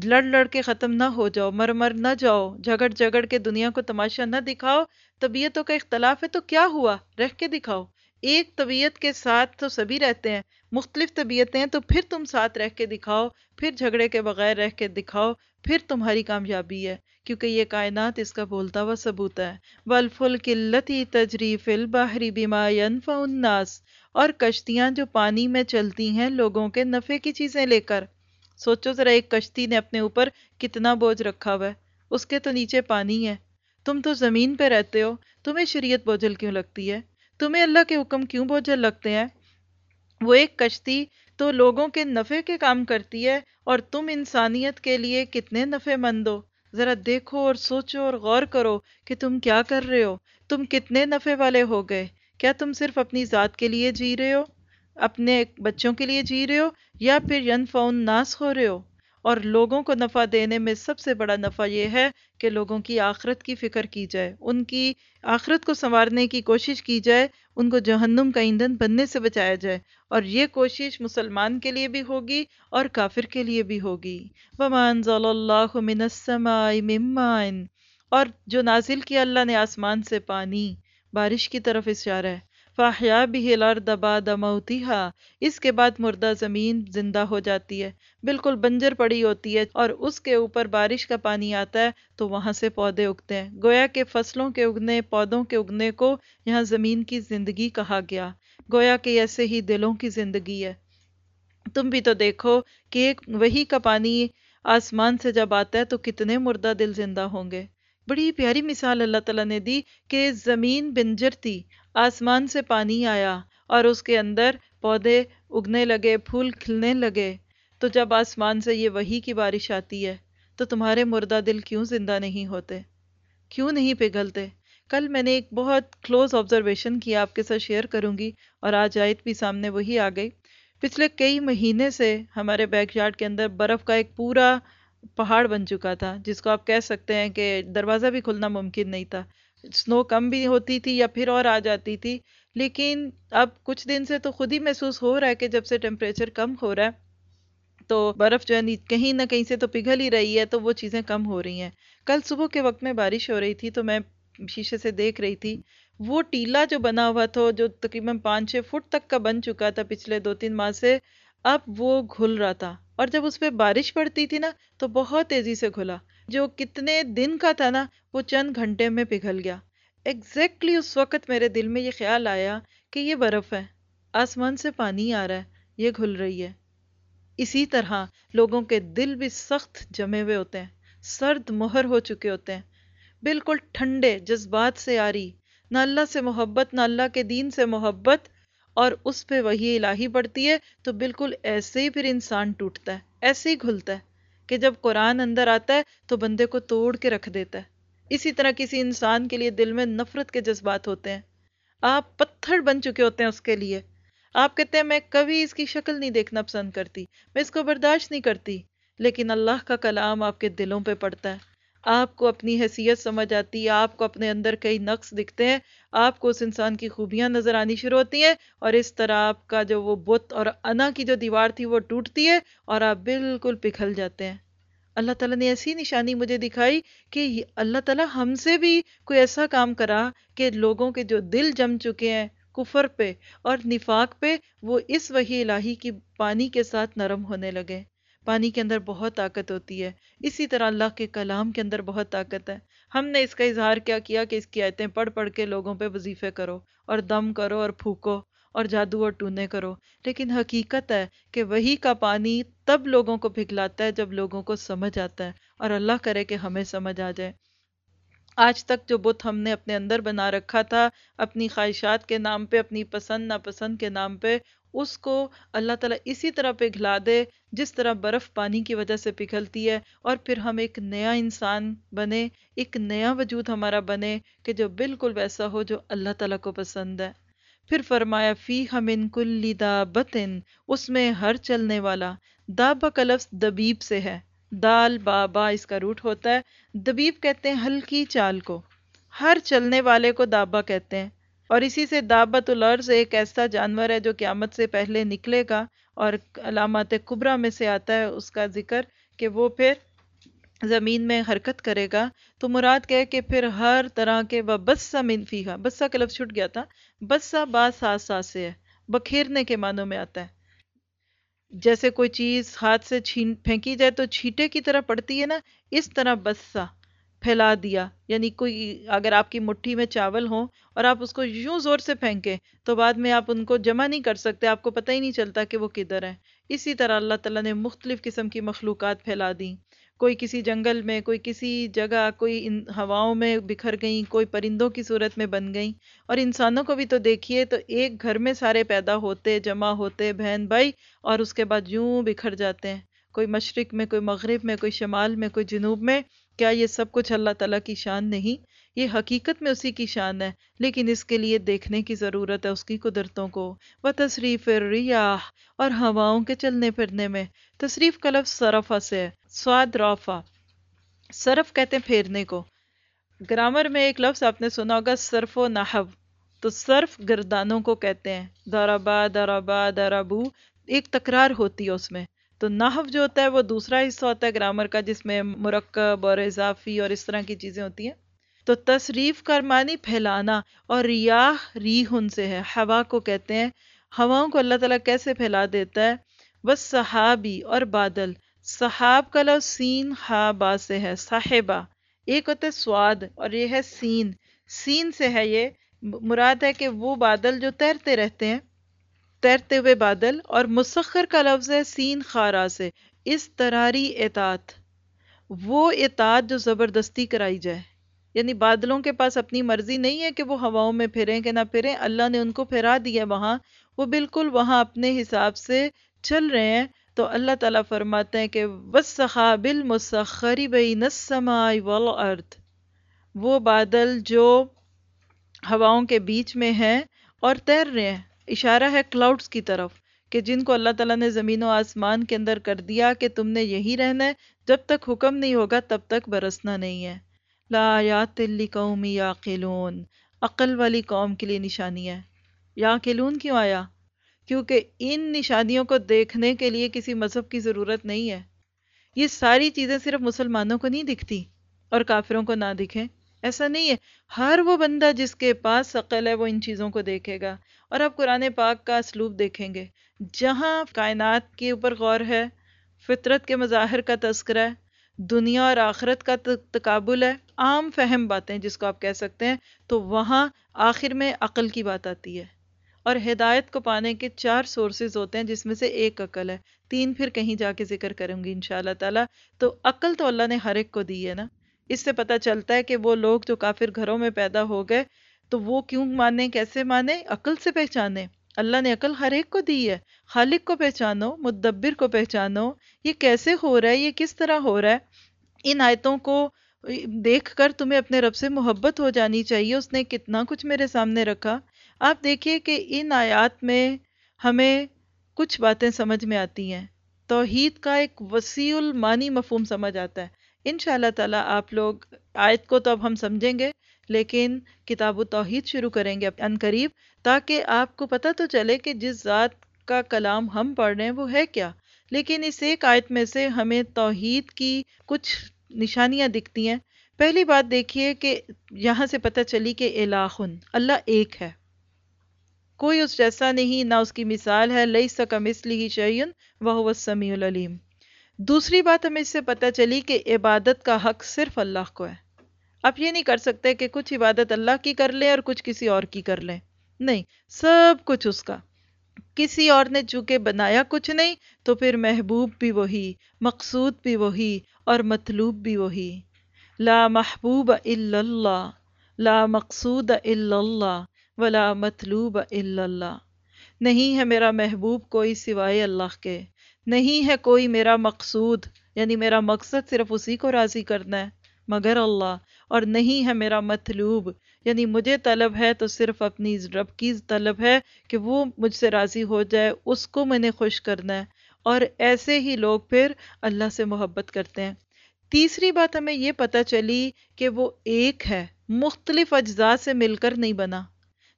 لڑ لڑ کے ختم نہ ہو جاؤ مر مر نہ جاؤ، جھگڑ جھگڑ کے دنیا کو تماشا نہ دکھاؤ۔ طبیعتوں کا اختلاف ہے تو کیا ہوا؟ رہ کے دکھاؤ۔ ایک طبیعت کے ساتھ تو سبھی رہتے ہیں مختلف طبیعتیں تو پھر تم ساتھ رہ کے دکھاؤ، پھر جھگڑے کے بغیر رہ کے دکھاؤ، پھر تمہاری کامیابی ہے، کیونکہ یہ کائنات اس کا بولتا ہوا ثبوت ہے۔ بلفل قلتی تجریف البحری بیما ينفع الناس۔ اور کشتیاں جو پانی میں چلتی ہیں لوگوں کے نفع کی چیزیں لے کر۔ سوچو ذرا، ایک کشتی نے اپنے اوپر کتنا بوجھ رکھا ہوا ہے۔ اس کے تو نیچے پانی ہے۔ تم تو زمین پہ رہتے ہو۔ تمہیں شریعت بوجھل کیوں لگتی ہے؟ تمہیں اللہ کے حکم کیوں بوجھل لگتے ہیں؟ وہ ایک کشتی تو لوگوں کے نفع کے کام کرتی ہے اور تم انسانیت کے لیے کتنے نفع مند ہو۔ ذرا دیکھو اور سوچو اور غور کرو کہ تم کیا کر رہے ہو۔ تم کتنے نفع والے ہو گئے۔ کیا تم صرف اپنی ذات کے لیے جی رہے ہو؟ اپنے بچوں کے لیے جی رہے ہو؟ یا پھر ینفع الناس ہو رہے ہو؟ اور لوگوں کو نفع دینے میں سب سے بڑا نفع یہ ہے کہ لوگوں کی آخرت کی فکر کی جائے۔ ان کی آخرت کو سنوارنے کی کوشش کی جائے ان کو جہنم کا ایندھن بننے سے بچایا جائے اور یہ کوشش مسلمان کے لیے بھی ہوگی اور کافر کے لیے بھی ہوگی۔ ومان أَنزَلَ اللہ من السَّمَاءِ اور جو نازل کیا اللہ نے آسمان سے پانی، بارش کی طرف اشارہ ہے۔ فاحیا بھی الارض بعد موتها اس کے بعد مردہ زمین زندہ ہو جاتی ہے۔ بالکل بنجر پڑی ہوتی ہے اور اس کے اوپر بارش کا پانی آتا ہے تو وہاں سے پودے اگتے ہیں۔ گویا کہ فصلوں کے اگنے، پودوں کے اگنے کو یہاں زمین کی زندگی کہا گیا۔ گویا کہ ایسے ہی دلوں کی زندگی ہے۔ تم بھی تو دیکھو کہ ایک وہی کا پانی آسمان سے جب آتا ہے تو کتنے مردہ دل زندہ ہوں گے۔ بڑی پیاری مثال اللہ تعالیٰ نے دی کہ زمین بنجر تھی۔ آسمان سے پانی آیا اور اس کے اندر پودے اگنے لگے، پھول کھلنے لگے۔ تو جب آسمان سے یہ وہی کی بارش آتی ہے، تو تمہارے مردہ دل کیوں زندہ نہیں ہوتے؟ کیوں نہیں پگھلتے؟ کل میں نے ایک بہت کلوز آبزرویشن کیا آپ کے ساتھ شیئر کروں گی اور آج آیت بھی سامنے وہی آ گئی۔ پچھلے کئی مہینے سے ہمارے بیک یارڈ کے اندر برف کا ایک پورا پہاڑ بن چکا تھا، جس کو آپ کہہ سکتے ہیں کہ دروازہ بھی کھلنا ممکن نہیں تھا۔ سنو کم بھی ہوتی تھی یا پھر اور آ جاتی تھی، لیکن اب کچھ دن سے تو خود ہی محسوس ہو رہا ہے کہ جب سے ٹیمپریچر کم ہو رہا ہے، تو برف جو ہے کہیں نہ کہیں سے تو پگھل ہی رہی ہے، تو وہ چیزیں کم ہو رہی ہیں۔ کل صبح کے وقت میں بارش ہو رہی تھی تو میں شیشے سے دیکھ رہی تھی، وہ ٹیلا جو بنا ہوا تھا، جو تقریباً پانچ چھ فٹ تک کا بن چکا تھا پچھلے دو تین ماہ سے، اب وہ گھل رہا تھا۔ اور جب اس پہ بارش پڑتی تھی نا، تو بہت تیزی سے گھلا۔ جو کتنے دن کا تھا نا، وہ چند گھنٹے میں پگھل گیا۔ ایگزیکٹلی اس وقت میرے دل میں یہ خیال آیا کہ یہ برف ہے۔ آسمان سے پانی آ رہا ہے، یہ گھل رہی ہے۔ اسی طرح لوگوں کے دل بھی سخت جمے ہوئے ہوتے ہیں۔ سرد مہر ہو چکے ہوتے ہیں۔ بالکل ٹھنڈے، جذبات سے آ رہی نہ اللہ سے محبت، نہ اللہ کے دین سے محبت۔ اور اس پہ وہی الہی بڑھتی ہے تو بالکل ایسے ہی پھر انسان ٹوٹتا ہے، ایسے ہی گھلتا ہے۔ کہ جب قرآن اندر آتا ہے تو بندے کو توڑ کے رکھ دیتا ہے۔ اسی طرح کسی انسان کے لیے دل میں نفرت کے جذبات ہوتے ہیں۔ آپ پتھر بن چکے ہوتے ہیں اس کے لیے۔ آپ کہتے ہیں، میں کبھی اس کی شکل نہیں دیکھنا پسند کرتی، میں اس کو برداشت نہیں کرتی، لیکن اللہ کا کلام آپ کے دلوں پہ پڑتا ہے۔ آپ کو اپنی حیثیت سمجھ آتی ہے، آپ کو اپنے اندر کئی نقص دکھتے ہیں، آپ کو اس انسان کی خوبیاں نظر آنی شروع ہوتی ہیں اور اس طرح آپ کا جو وہ بت اور انا کی جو دیوار تھی وہ ٹوٹتی ہے اور آپ بالکل پکھل جاتے ہیں۔ اللہ تعالیٰ نے ایسی نشانی مجھے دکھائی کہ اللہ تعالیٰ ہم سے بھی کوئی ایسا کام کرا کہ لوگوں کے جو دل جم چکے ہیں کفر پہ اور نفاق پہ، وہ اس وحی الہی کی پانی کے ساتھ نرم ہونے لگے۔ پانی کے اندر بہت طاقت ہوتی ہے۔ اسی طرح اللہ کے کلام کے اندر بہت طاقت ہے۔ ہم نے اس کا اظہار کیا کیا کہ اس کی آیتیں پڑھ پڑھ کے لوگوں پہ وظیفے کرو اور دم کرو اور پھوکو اور جادو اور ٹونے کرو۔ لیکن حقیقت ہے کہ وہی کا پانی تب لوگوں کو پھگلاتا ہے جب لوگوں کو سمجھ آتا ہے اور اللہ کرے کہ ہمیں سمجھ آ جائے۔ آج تک جو بت ہم نے اپنے اندر بنا رکھا تھا، اپنی خواہشات کے نام پہ، اپنی پسند، ناپسند کے نام پہ، اس کو اللہ تعالیٰ اسی طرح پگھلا دے جس طرح برف پانی کی وجہ سے پگھلتی ہے اور پھر ہم ایک نیا انسان بنے، ایک نیا وجود ہمارا بنے کہ جو بالکل ویسا ہو جو اللہ تعالیٰ کو پسند ہے۔ پھر فرمایا، فی ہمن کل دابتن، اس میں ہر چلنے والا دابا کا لفظ دبیب سے ہے۔ دال، بابا، اس کا روٹ ہوتا ہے۔ دبیب کہتے ہیں ہلکی چال کو۔ ہر چلنے والے کو دابا کہتے ہیں۔ اور اسی سے دابت الارض ایک ایسا جانور ہے جو قیامت سے پہلے نکلے گا اور علامات قبرہ میں سے آتا ہے اس کا ذکر کہ وہ پھر زمین میں حرکت کرے گا۔ تو مراد کہے کہ پھر ہر طرح کے وہ بسا منفی بسا کا لفظ چھٹ گیا تھا، بسا با ساس ساس سے ہے، بکھیرنے کے معنوں میں آتا ہے۔ جیسے کوئی چیز ہاتھ سے چھین، پھینکی جائے تو چھیٹے کی طرح پڑتی ہے نا، اس طرح بسا۔ پھیلا دیا۔ یعنی کوئی اگر آپ کی مٹھی میں چاول ہوں اور آپ اس کو یوں زور سے پھینکیں تو بعد میں آپ ان کو جمع نہیں کر سکتے، آپ کو پتہ ہی نہیں چلتا کہ وہ کدھر ہیں۔ اسی طرح اللہ تعالیٰ نے مختلف قسم کی مخلوقات پھیلا دیں۔ کوئی کسی جنگل میں، کوئی کسی جگہ، کوئی ان ہواؤں میں بکھر گئیں، کوئی پرندوں کی صورت میں بن گئیں۔ اور انسانوں کو بھی تو دیکھیے تو ایک گھر میں سارے پیدا ہوتے، جمع ہوتے، بہن بھائی، اور اس کے بعد یوں بکھر جاتے ہیں۔ کوئی مشرق میں، کوئی مغرب میں، کوئی شمال میں، کوئی جنوب میں کیا یہ سب کچھ اللہ تعالیٰ کی شان نہیں؟ یہ حقیقت میں اسی کی شان ہے، لیکن اس کے لیے دیکھنے کی ضرورت ہے اس کی قدرتوں کو۔ وہ تصریف ریاح اور ہواؤں کے چلنے پھرنے میں۔ تصریف کا لفظ صرفہ سے ہے، سواد رافا صرف کہتے ہیں پھیرنے کو۔ گرامر میں ایک لفظ آپ نے سنا ہوگا، صرف و نحو۔ تو صرف گردانوں کو کہتے ہیں۔ دربا دربا، دربو۔ ایک تکرار ہوتی ہے اس میں۔ تو نحو جو ہوتا ہے وہ دوسرا حصہ ہوتا ہے گرامر کا، جس میں مرکب اور اضافی اور اس طرح کی چیزیں ہوتی ہیں۔ تو تصریف کا معنی پھیلانا اور ریاح ریحن سے ہے، ہوا کو کہتے ہیں۔ ہواؤں کو اللہ تعالیٰ کیسے پھیلا دیتا ہے؟ بس صحابی اور بادل۔ صحاب کا لفظ سین ہا با سے ہے، صاحبہ۔ ایک ہوتا ہے سواد اور یہ ہے سین۔ سین سے ہے یہ، مراد ہے کہ وہ بادل جو تیرتے رہتے ہیں۔ تیرتے ہوئے بادل اور مسخر کا لفظ ہے سین خارا سے۔ اس تراری اطاعت، وہ اطاعت جو زبردستی کرائی جائے۔ یعنی بادلوں کے پاس اپنی مرضی نہیں ہے کہ وہ ہواؤں میں پھریں کہ نہ پھریں، اللہ نے ان کو پھرا دیا وہاں۔ وہ بالکل وہاں اپنے حساب سے چل رہے ہیں۔ تو اللہ تعالیٰ فرماتے ہیں کہ وَالسَّخَابِ الْمُسَخَّرِ بَيْنَ السَّمَاءِ وَالْأَرْضِ۔ وہ بادل جو ہواؤں کے بیچ میں ہیں اور تیر رہے ہیں۔ اشارہ ہے کلاؤڈز کی طرف کہ جن کو اللہ تعالیٰ نے زمین و آسمان کے اندر کر دیا کہ تم نے یہی رہنا ہے، جب تک حکم نہیں ہوگا تب تک برسنا نہیں ہے۔ لا آیات قومی یا قلون عقل والی قوم کے لیے نشانی ہے۔ یا قلون کیوں آیا؟ کیونکہ ان نشانیوں کو دیکھنے کے لیے کسی مذہب کی ضرورت نہیں ہے۔ یہ ساری چیزیں صرف مسلمانوں کو نہیں دکھتی اور کافروں کو نہ دکھیں۔ ایسا نہیں ہے۔ ہر وہ بندہ جس کے پاس عقل ہے، وہ ان چیزوں کو دیکھے گا۔ اور اب قرآن پاک کا اسلوب دیکھیں گے۔ جہاں کائنات کے اوپر غور ہے، فطرت کے مظاہر کا تذکرہ ہے، دنیا اور آخرت کا تقابل ہے، عام فہم باتیں جس کو آپ کہہ سکتے ہیں، تو وہاں آخر میں عقل کی بات آتی ہے۔ اور ہدایت کو پانے کے چار سورسز ہوتے ہیں، جس میں سے ایک عقل ہے۔ تین پھر کہیں جا کے ذکر کروں گی انشاءاللہ تعالی۔ تو عقل تو اللہ نے ہر ایک کو دی ہے نا۔ اس سے پتہ چلتا ہے کہ وہ لوگ جو کافر گھروں میں پیدا ہو گئے، تو وہ کیوں مانے کیسے مانے عقل سے پہچانے اللہ نے عقل ہر ایک کو دی ہے، خالق کو پہچانو، مدبر کو پہچانو، یہ کیسے ہو رہا ہے، یہ کس طرح ہو رہا ہے؟ ان آیتوں کو دیکھ کر تمہیں اپنے رب سے محبت ہو جانی چاہیے، اس نے کتنا کچھ میرے سامنے رکھا۔ آپ دیکھیے کہ ان آیات میں ہمیں کچھ باتیں سمجھ میں آتی ہیں۔ توحید کا ایک وسیع المانی مفہوم سمجھ آتا ہے۔ ان شاء اللہ تعالیٰ آپ لوگ آیت کو تو اب ہم سمجھیں گے، لیکن کتاب و توحید شروع کریں گے ان قریب، تاکہ آپ کو پتہ تو چلے کہ جس ذات کا کلام ہم پڑھ رہے ہیں وہ ہے کیا۔ لیکن اس ایک آیت میں سے ہمیں توحید کی کچھ نشانیاں دکھتی ہیں۔ پہلی بات دیکھیے کہ یہاں سے پتہ چلی کہ الہن، اللہ ایک ہے۔ کوئی اس جیسا نہیں، نہ اس کی مثال ہے لئی سکم اس لی شعین وہ سمیع العلیم۔ دوسری بات ہمیں اس سے پتہ چلی کہ عبادت کا حق صرف اللہ کو ہے۔ آپ یہ نہیں کر سکتے کہ کچھ عبادت اللہ کی کر لیں اور کچھ کسی اور کی کر لیں۔ نہیں، سب کچھ اس کا۔ کسی اور نے چونکہ بنایا کچھ نہیں تو پھر محبوب بھی وہی، مقصود بھی وہی اور مطلوب بھی وہی۔ لا محبوب الا اللہ، لا مقصود الا اللہ ولا مطلوب الا اللہ۔ نہیں ہے میرا محبوب کوئی سوائے اللہ کے۔ نہیں ہے کوئی میرا مقصود یعنی میرا مقصد صرف اسی کو راضی کرنا ہے، مگر اللہ، اور نہیں ہے میرا مطلوب یعنی مجھے طلب ہے تو صرف اپنی رب کی طلب ہے کہ وہ مجھ سے راضی ہو جائے، اس کو میں نے خوش کرنا ہے۔ اور ایسے ہی لوگ پھر اللہ سے محبت کرتے ہیں۔ تیسری بات ہمیں یہ پتہ چلی کہ وہ ایک ہے، مختلف اجزاء سے مل کر نہیں بنا۔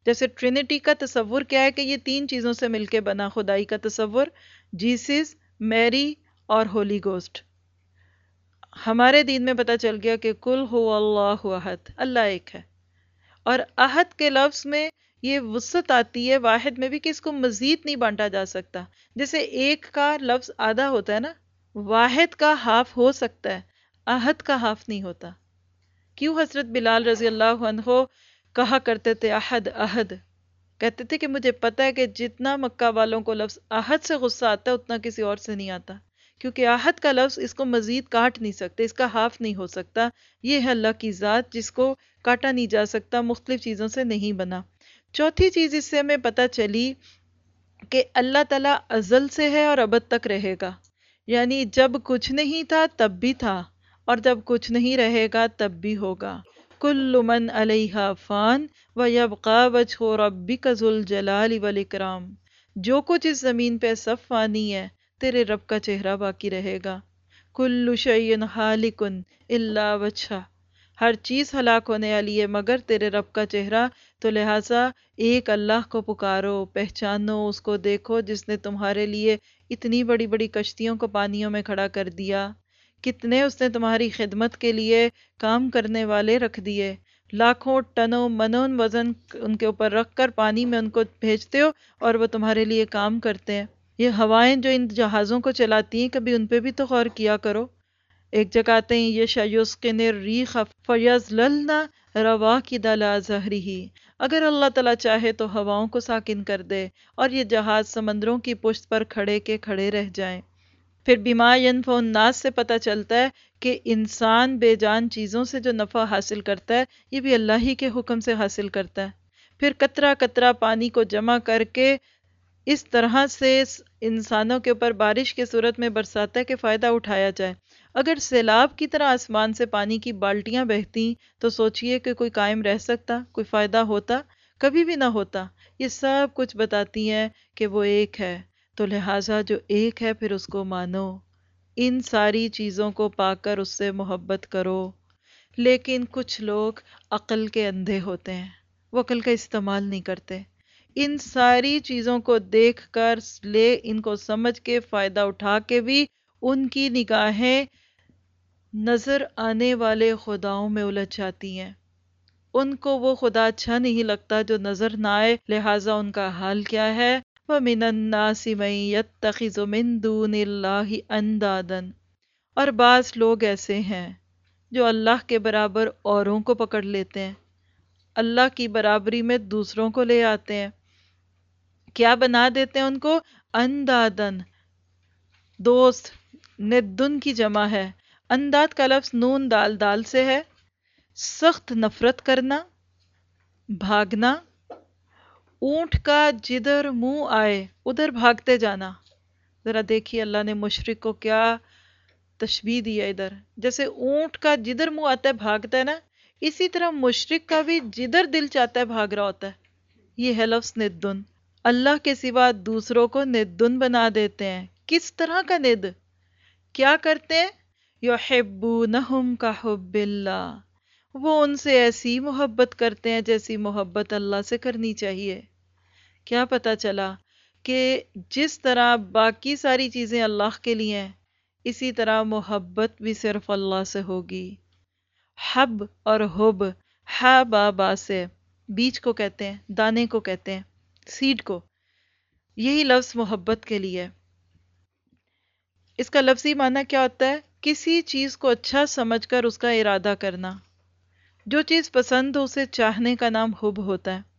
جیسے ٹرینٹی کا تصور کیا ہے کہ یہ تین چیزوں سے مل کے بنا، خدائی کا تصور۔ جیسس میری اور ہولی گوسٹ ہمارے دین میں پتہ چل گیا کہ کل ہو اللہ احد، اللہ ایک ہے۔ اور عہد کے لفظ میں یہ وسط آتی ہے، واحد میں بھی کہ اس کو مزید نہیں بانٹا جا سکتا۔ جیسے ایک کا لفظ آدھا ہوتا ہے نا، واحد کا ہاف ہو سکتا ہے عہد کا ہاف نہیں ہوتا۔ کیوں حضرت بلال رضی اللہ عنہ کہا کرتے تھے عہد عہد کہتے تھے کہ مجھے پتہ ہے کہ جتنا مکہ والوں کو لفظ آہد سے غصہ آتا ہے، اتنا کسی اور سے نہیں آتا۔ کیونکہ آہد کا لفظ اس کو مزید کاٹ نہیں سکتے، اس کا ہاف نہیں ہو سکتا۔ یہ ہے اللہ کی ذات جس کو کاٹا نہیں جا سکتا، مختلف چیزوں سے نہیں بنا۔ چوتھی چیز اس سے ہمیں پتہ چلی کہ اللہ تعالیٰ ازل سے ہے اور ابد تک رہے گا۔ یعنی جب کچھ نہیں تھا، تب بھی تھا، اور جب کچھ نہیں رہے گا، تب بھی ہوگا۔ کل من علیہ فان و یبقا وجہ ربک ذو الجلال والاکرام جو کچھ اس زمین پہ سب فانی ہے، تیرے رب کا چہرہ باقی رہے گا۔ کل شعین حالکن اللہ وجہ ہر چیز ہلاک ہونے والی ہے، مگر تیرے رب کا چہرہ۔ تو لہٰذا ایک اللہ کو پکارو، پہچانو، اس کو دیکھو، جس نے تمہارے لیے اتنی بڑی بڑی کشتیوں کو پانیوں میں کھڑا کر دیا۔ کتنے اس نے تمہاری خدمت کے لیے کام کرنے والے رکھ دیے؟ لاکھوں ٹنوں منون وزن ان کے اوپر رکھ کر پانی میں ان کو بھیجتے ہو اور وہ تمہارے لیے کام کرتے ہیں۔ یہ ہوائیں جو ان جہازوں کو چلاتی ہیں، کبھی ان پہ بھی تو غور کیا کرو۔ ایک جگہ آتے ہیں، یہ شیوسکن ریخ فیض للنا روا کی دلا زہری ہی اگر اللہ تعالیٰ چاہے تو ہواؤں کو ساکن کر دے اور یہ جہاز سمندروں کی پشت پر کھڑے کے کھڑے رہ جائیں۔ پھر بیما ینف الناس سے پتہ چلتا ہے کہ انسان بے جان چیزوں سے جو نفع حاصل کرتا ہے، یہ بھی اللہ ہی کے حکم سے حاصل کرتا ہے۔ پھر کترا کترا پانی کو جمع کر کے اس طرح سے انسانوں کے اوپر بارش کے صورت میں برساتا ہے کہ فائدہ اٹھایا جائے۔ اگر سیلاب کی طرح آسمان سے پانی کی بالٹیاں بہتی تو سوچئے کہ کوئی قائم رہ سکتا، کوئی فائدہ ہوتا، کبھی بھی نہ ہوتا۔ یہ سب کچھ بتاتی ہیں کہ وہ ایک ہے۔ تو لہٰذا جو ایک ہے پھر اس کو مانو۔ ان ساری چیزوں کو پا کر اس سے محبت کرو۔ لیکن کچھ لوگ عقل کے اندھے ہوتے ہیں۔ وہ عقل کا استعمال نہیں کرتے۔ ان ساری چیزوں کو دیکھ کر لے، ان کو سمجھ کے، فائدہ اٹھا کے بھی ان کی نگاہیں نظر آنے والے خداؤں میں الجھ جاتی ہیں۔ ان کو وہ خدا اچھا نہیں لگتا جو نظر نہ آئے، لہٰذا ان کا حال کیا ہے؟ وَمِنَ النَّاسِ مَن يَتَّخِذُ مِن دُونِ اللَّهِ أَنْدَادًا۔ اور بعض لوگ ایسے ہیں جو اللہ کے برابر اوروں کو پکڑ لیتے ہیں۔ اللہ کی برابری میں دوسروں کو لے آتے ہیں۔ کیا بنا دیتے ہیں ان کو؟ اندادن دوست، ندن کی جمع ہے۔ انداد کا لفظ نون دال دال سے ہے۔ سخت نفرت کرنا، بھاگنا۔ اونٹ کا جدھر منہ آئے، ادھر بھاگتے جانا۔ ذرا دیکھیے اللہ نے مشرق کو کیا تشبیح دیا ادھر۔ جیسے اونٹ کا جدھر منہ آتا ہے، بھاگتا ہے نا، اسی طرح مشرق کا بھی جدھر دل چاہتا ہے، بھاگ رہا ہوتا ہے۔ یہ ہے لفظ ندن۔ اللہ کے سوا دوسروں کو ندن بنا دیتے ہیں۔ کس طرح کا ند؟ کیا کرتے ہیں؟ یحبونہم کا حب اللہ۔ وہ ان سے ایسی محبت کرتے ہیں جیسی محبت اللہ سے کرنی چاہیے۔ کیا پتا چلا کہ جس طرح باقی ساری چیزیں اللہ کے لیے ہیں، اسی طرح محبت بھی صرف اللہ سے ہوگی۔ حب اور حب ہا با سے، بیج کو کہتے ہیں، دانے کو کہتے ہیں، سیڈ کو۔ یہی لفظ محبت کے لیے۔ اس کا لفظی معنی کیا ہوتا ہے؟ کسی چیز کو اچھا سمجھ کر اس کا ارادہ کرنا۔ جو چیز پسند ہو، اسے چاہنے کا نام حب ہوتا ہے۔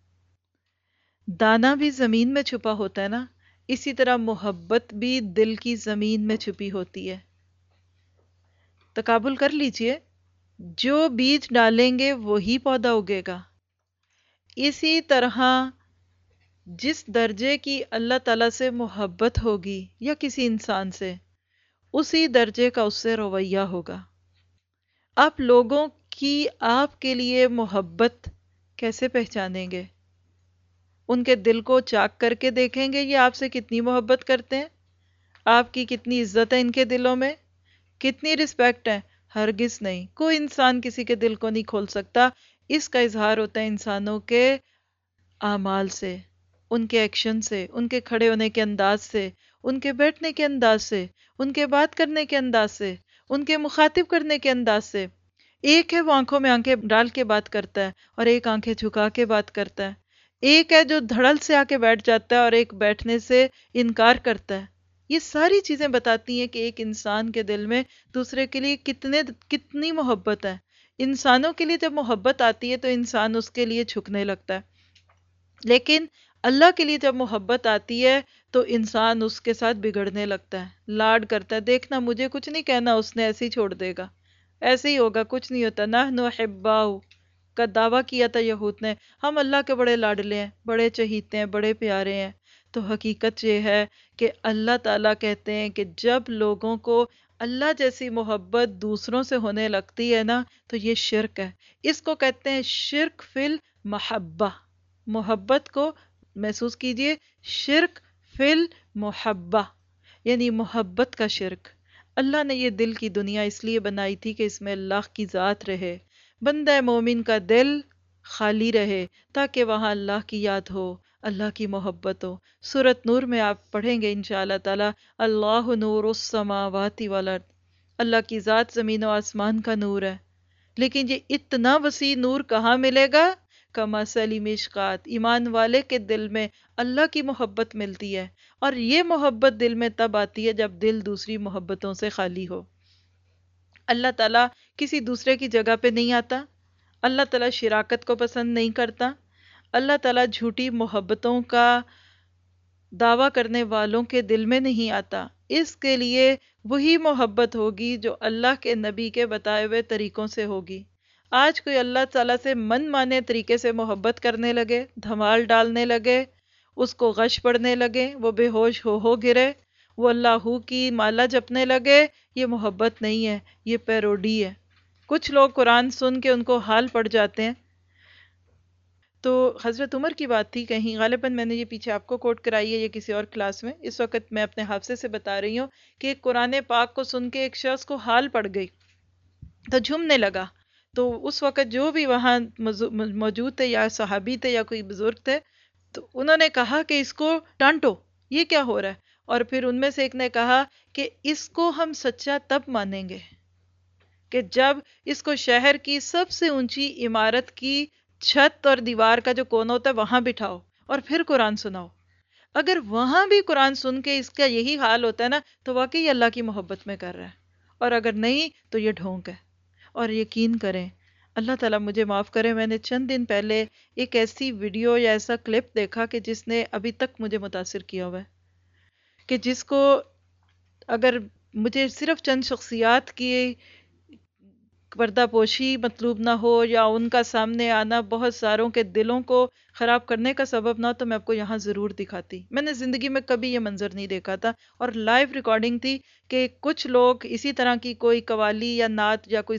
دانا بھی زمین میں چھپا ہوتا ہے نا، اسی طرح محبت بھی دل کی زمین میں چھپی ہوتی ہے۔ تقابل کر لیجیے، جو بیج ڈالیں گے وہی پودا اگے گا۔ اسی طرح جس درجے کی اللہ تعالیٰ سے محبت ہوگی یا کسی انسان سے، اسی درجے کا اس سے رویہ ہوگا۔ آپ لوگوں کی آپ کے لیے محبت کیسے پہچانیں گے؟ ان کے دل کو چاک کر کے دیکھیں گے یہ آپ سے کتنی محبت کرتے ہیں؟ آپ کی کتنی عزت ہے ان کے دلوں میں؟ کتنی رسپیکٹ ہے ہرگز نہیں۔ کوئی انسان کسی کے دل کو نہیں کھول سکتا۔ اس کا اظہار ہوتا ہے انسانوں کے اعمال سے، ان کے ایکشن سے، ان کے کھڑے ہونے کے انداز سے، ان کے بیٹھنے کے انداز سے، ان کے بات کرنے کے انداز سے، ان کے مخاطب کرنے کے انداز سے۔ ایک ہے وہ آنکھوں میں آنکھیں ڈال کے بات کرتا ہے اور ایک آنکھیں جھکا کے بات کرتا ہے۔ ایک ہے جو دھڑل سے آ کے بیٹھ جاتا ہے اور ایک بیٹھنے سے انکار کرتا ہے۔ یہ ساری چیزیں بتاتی ہیں کہ ایک انسان کے دل میں دوسرے کے لیے کتنے، کتنی محبت ہے۔ انسانوں کے لیے جب محبت آتی ہے تو انسان اس کے لیے جھکنے لگتا ہے۔ لیکن اللہ کے لیے جب محبت آتی ہے تو انسان اس کے ساتھ بگڑنے لگتا ہے۔ لاڈ کرتا ہے، دیکھنا مجھے کچھ نہیں کہنا، اس نے ایسے ہی چھوڑ دے گا۔ ایسے ہی ہوگا، کچھ نہیں ہوتا۔ نہ نو کا دعویٰ کیا تھا یہود نے، ہم اللہ کے بڑے لاڈلے ہیں، بڑے چہیتے ہیں، بڑے پیارے ہیں۔ تو حقیقت یہ ہے کہ اللہ تعالیٰ کہتے ہیں کہ جب لوگوں کو اللہ جیسی محبت دوسروں سے ہونے لگتی ہے نا، تو یہ شرک ہے۔ اس کو کہتے ہیں شرک فل محبہ۔ محبت کو محسوس کیجیے، شرک فل محبہ۔ یعنی محبت کا شرک۔ اللہ نے یہ دل کی دنیا اس لیے بنائی تھی کہ اس میں اللہ کی ذات رہے۔ بندہ مومن کا دل خالی رہے تاکہ وہاں اللہ کی یاد ہو، اللہ کی محبت ہو۔ سورت نور میں آپ پڑھیں گے انشاءاللہ تعالی، اللہ تعالیٰ اللہ نور السماوات والارض۔ اللہ کی ذات زمین و آسمان کا نور ہے۔ لیکن یہ اتنا وسیع نور کہاں ملے گا؟ کما سلیم مشکات ایمان والے کے دل میں اللہ کی محبت ملتی ہے۔ اور یہ محبت دل میں تب آتی ہے جب دل دوسری محبتوں سے خالی ہو۔ اللہ تعالیٰ کسی دوسرے کی جگہ پہ نہیں آتا۔ اللہ تعالیٰ شراکت کو پسند نہیں کرتا۔ اللہ تعالیٰ جھوٹی محبتوں کا دعویٰ کرنے والوں کے دل میں نہیں آتا۔ اس کے لیے وہی محبت ہوگی جو اللہ کے نبی کے بتائے ہوئے طریقوں سے ہوگی۔ آج کوئی اللہ تعالیٰ سے من مانے طریقے سے محبت کرنے لگے، دھمال ڈالنے لگے، اس کو غش پڑنے لگے، وہ بے ہوش ہو ہو گرے، وہ اللہ ہو کی مالا جپنے لگے، یہ محبت نہیں ہے، یہ پیروڈی ہے۔ کچھ لوگ قرآن سن کے ان کو حال پڑ جاتے ہیں۔ تو حضرت عمر کی بات تھی، کہیں غالباً میں نے یہ پیچھے آپ کو کوٹ کرائی ہے یہ کسی اور کلاس میں۔ اس وقت میں اپنے حافظے سے بتا رہی ہوں کہ ایک قرآن پاک کو سن کے ایک شخص کو حال پڑ گئی تو جھومنے لگا۔ تو اس وقت جو بھی وہاں موجود تھے یا صحابی تھے یا کوئی بزرگ تھے، تو انہوں نے کہا کہ اس کو ٹانٹو، یہ کیا ہو رہا ہے؟ اور پھر ان میں سے ایک نے کہا کہ اس کو ہم سچا تب مانیں گے۔ کہ جب اس کو شہر کی سب سے اونچی عمارت کی چھت اور دیوار کا جو کون ہوتا ہے، وہاں بٹھاؤ اور پھر قرآن سناؤ۔ اگر وہاں بھی قرآن سن کے اس کا یہی حال ہوتا ہے نا، تو واقعی اللہ کی محبت میں کر رہا ہے۔ اور اگر نہیں، تو یہ ڈھونک ہے۔ اور یقین کریں، اللہ تعالیٰ مجھے معاف کرے، میں نے چند دن پہلے ایک ایسی ویڈیو یا ایسا کلپ دیکھا کہ جس نے ابھی تک مجھے متاثر کیا ہوا ہے۔ کہ جس کو اگر مجھے صرف چند شخصیات کی پردہ پوشی مطلوب نہ ہو یا ان کا سامنے آنا بہت ساروں کے دلوں کو خراب کرنے کا سبب نہ تو میں آپ کو یہاں ضرور دکھاتی۔ میں نے زندگی میں کبھی یہ منظر نہیں دیکھا تھا۔ اور لائیو ریکارڈنگ تھی کہ کچھ لوگ اسی طرح کی کوئی قوالی یا نعت یا کوئی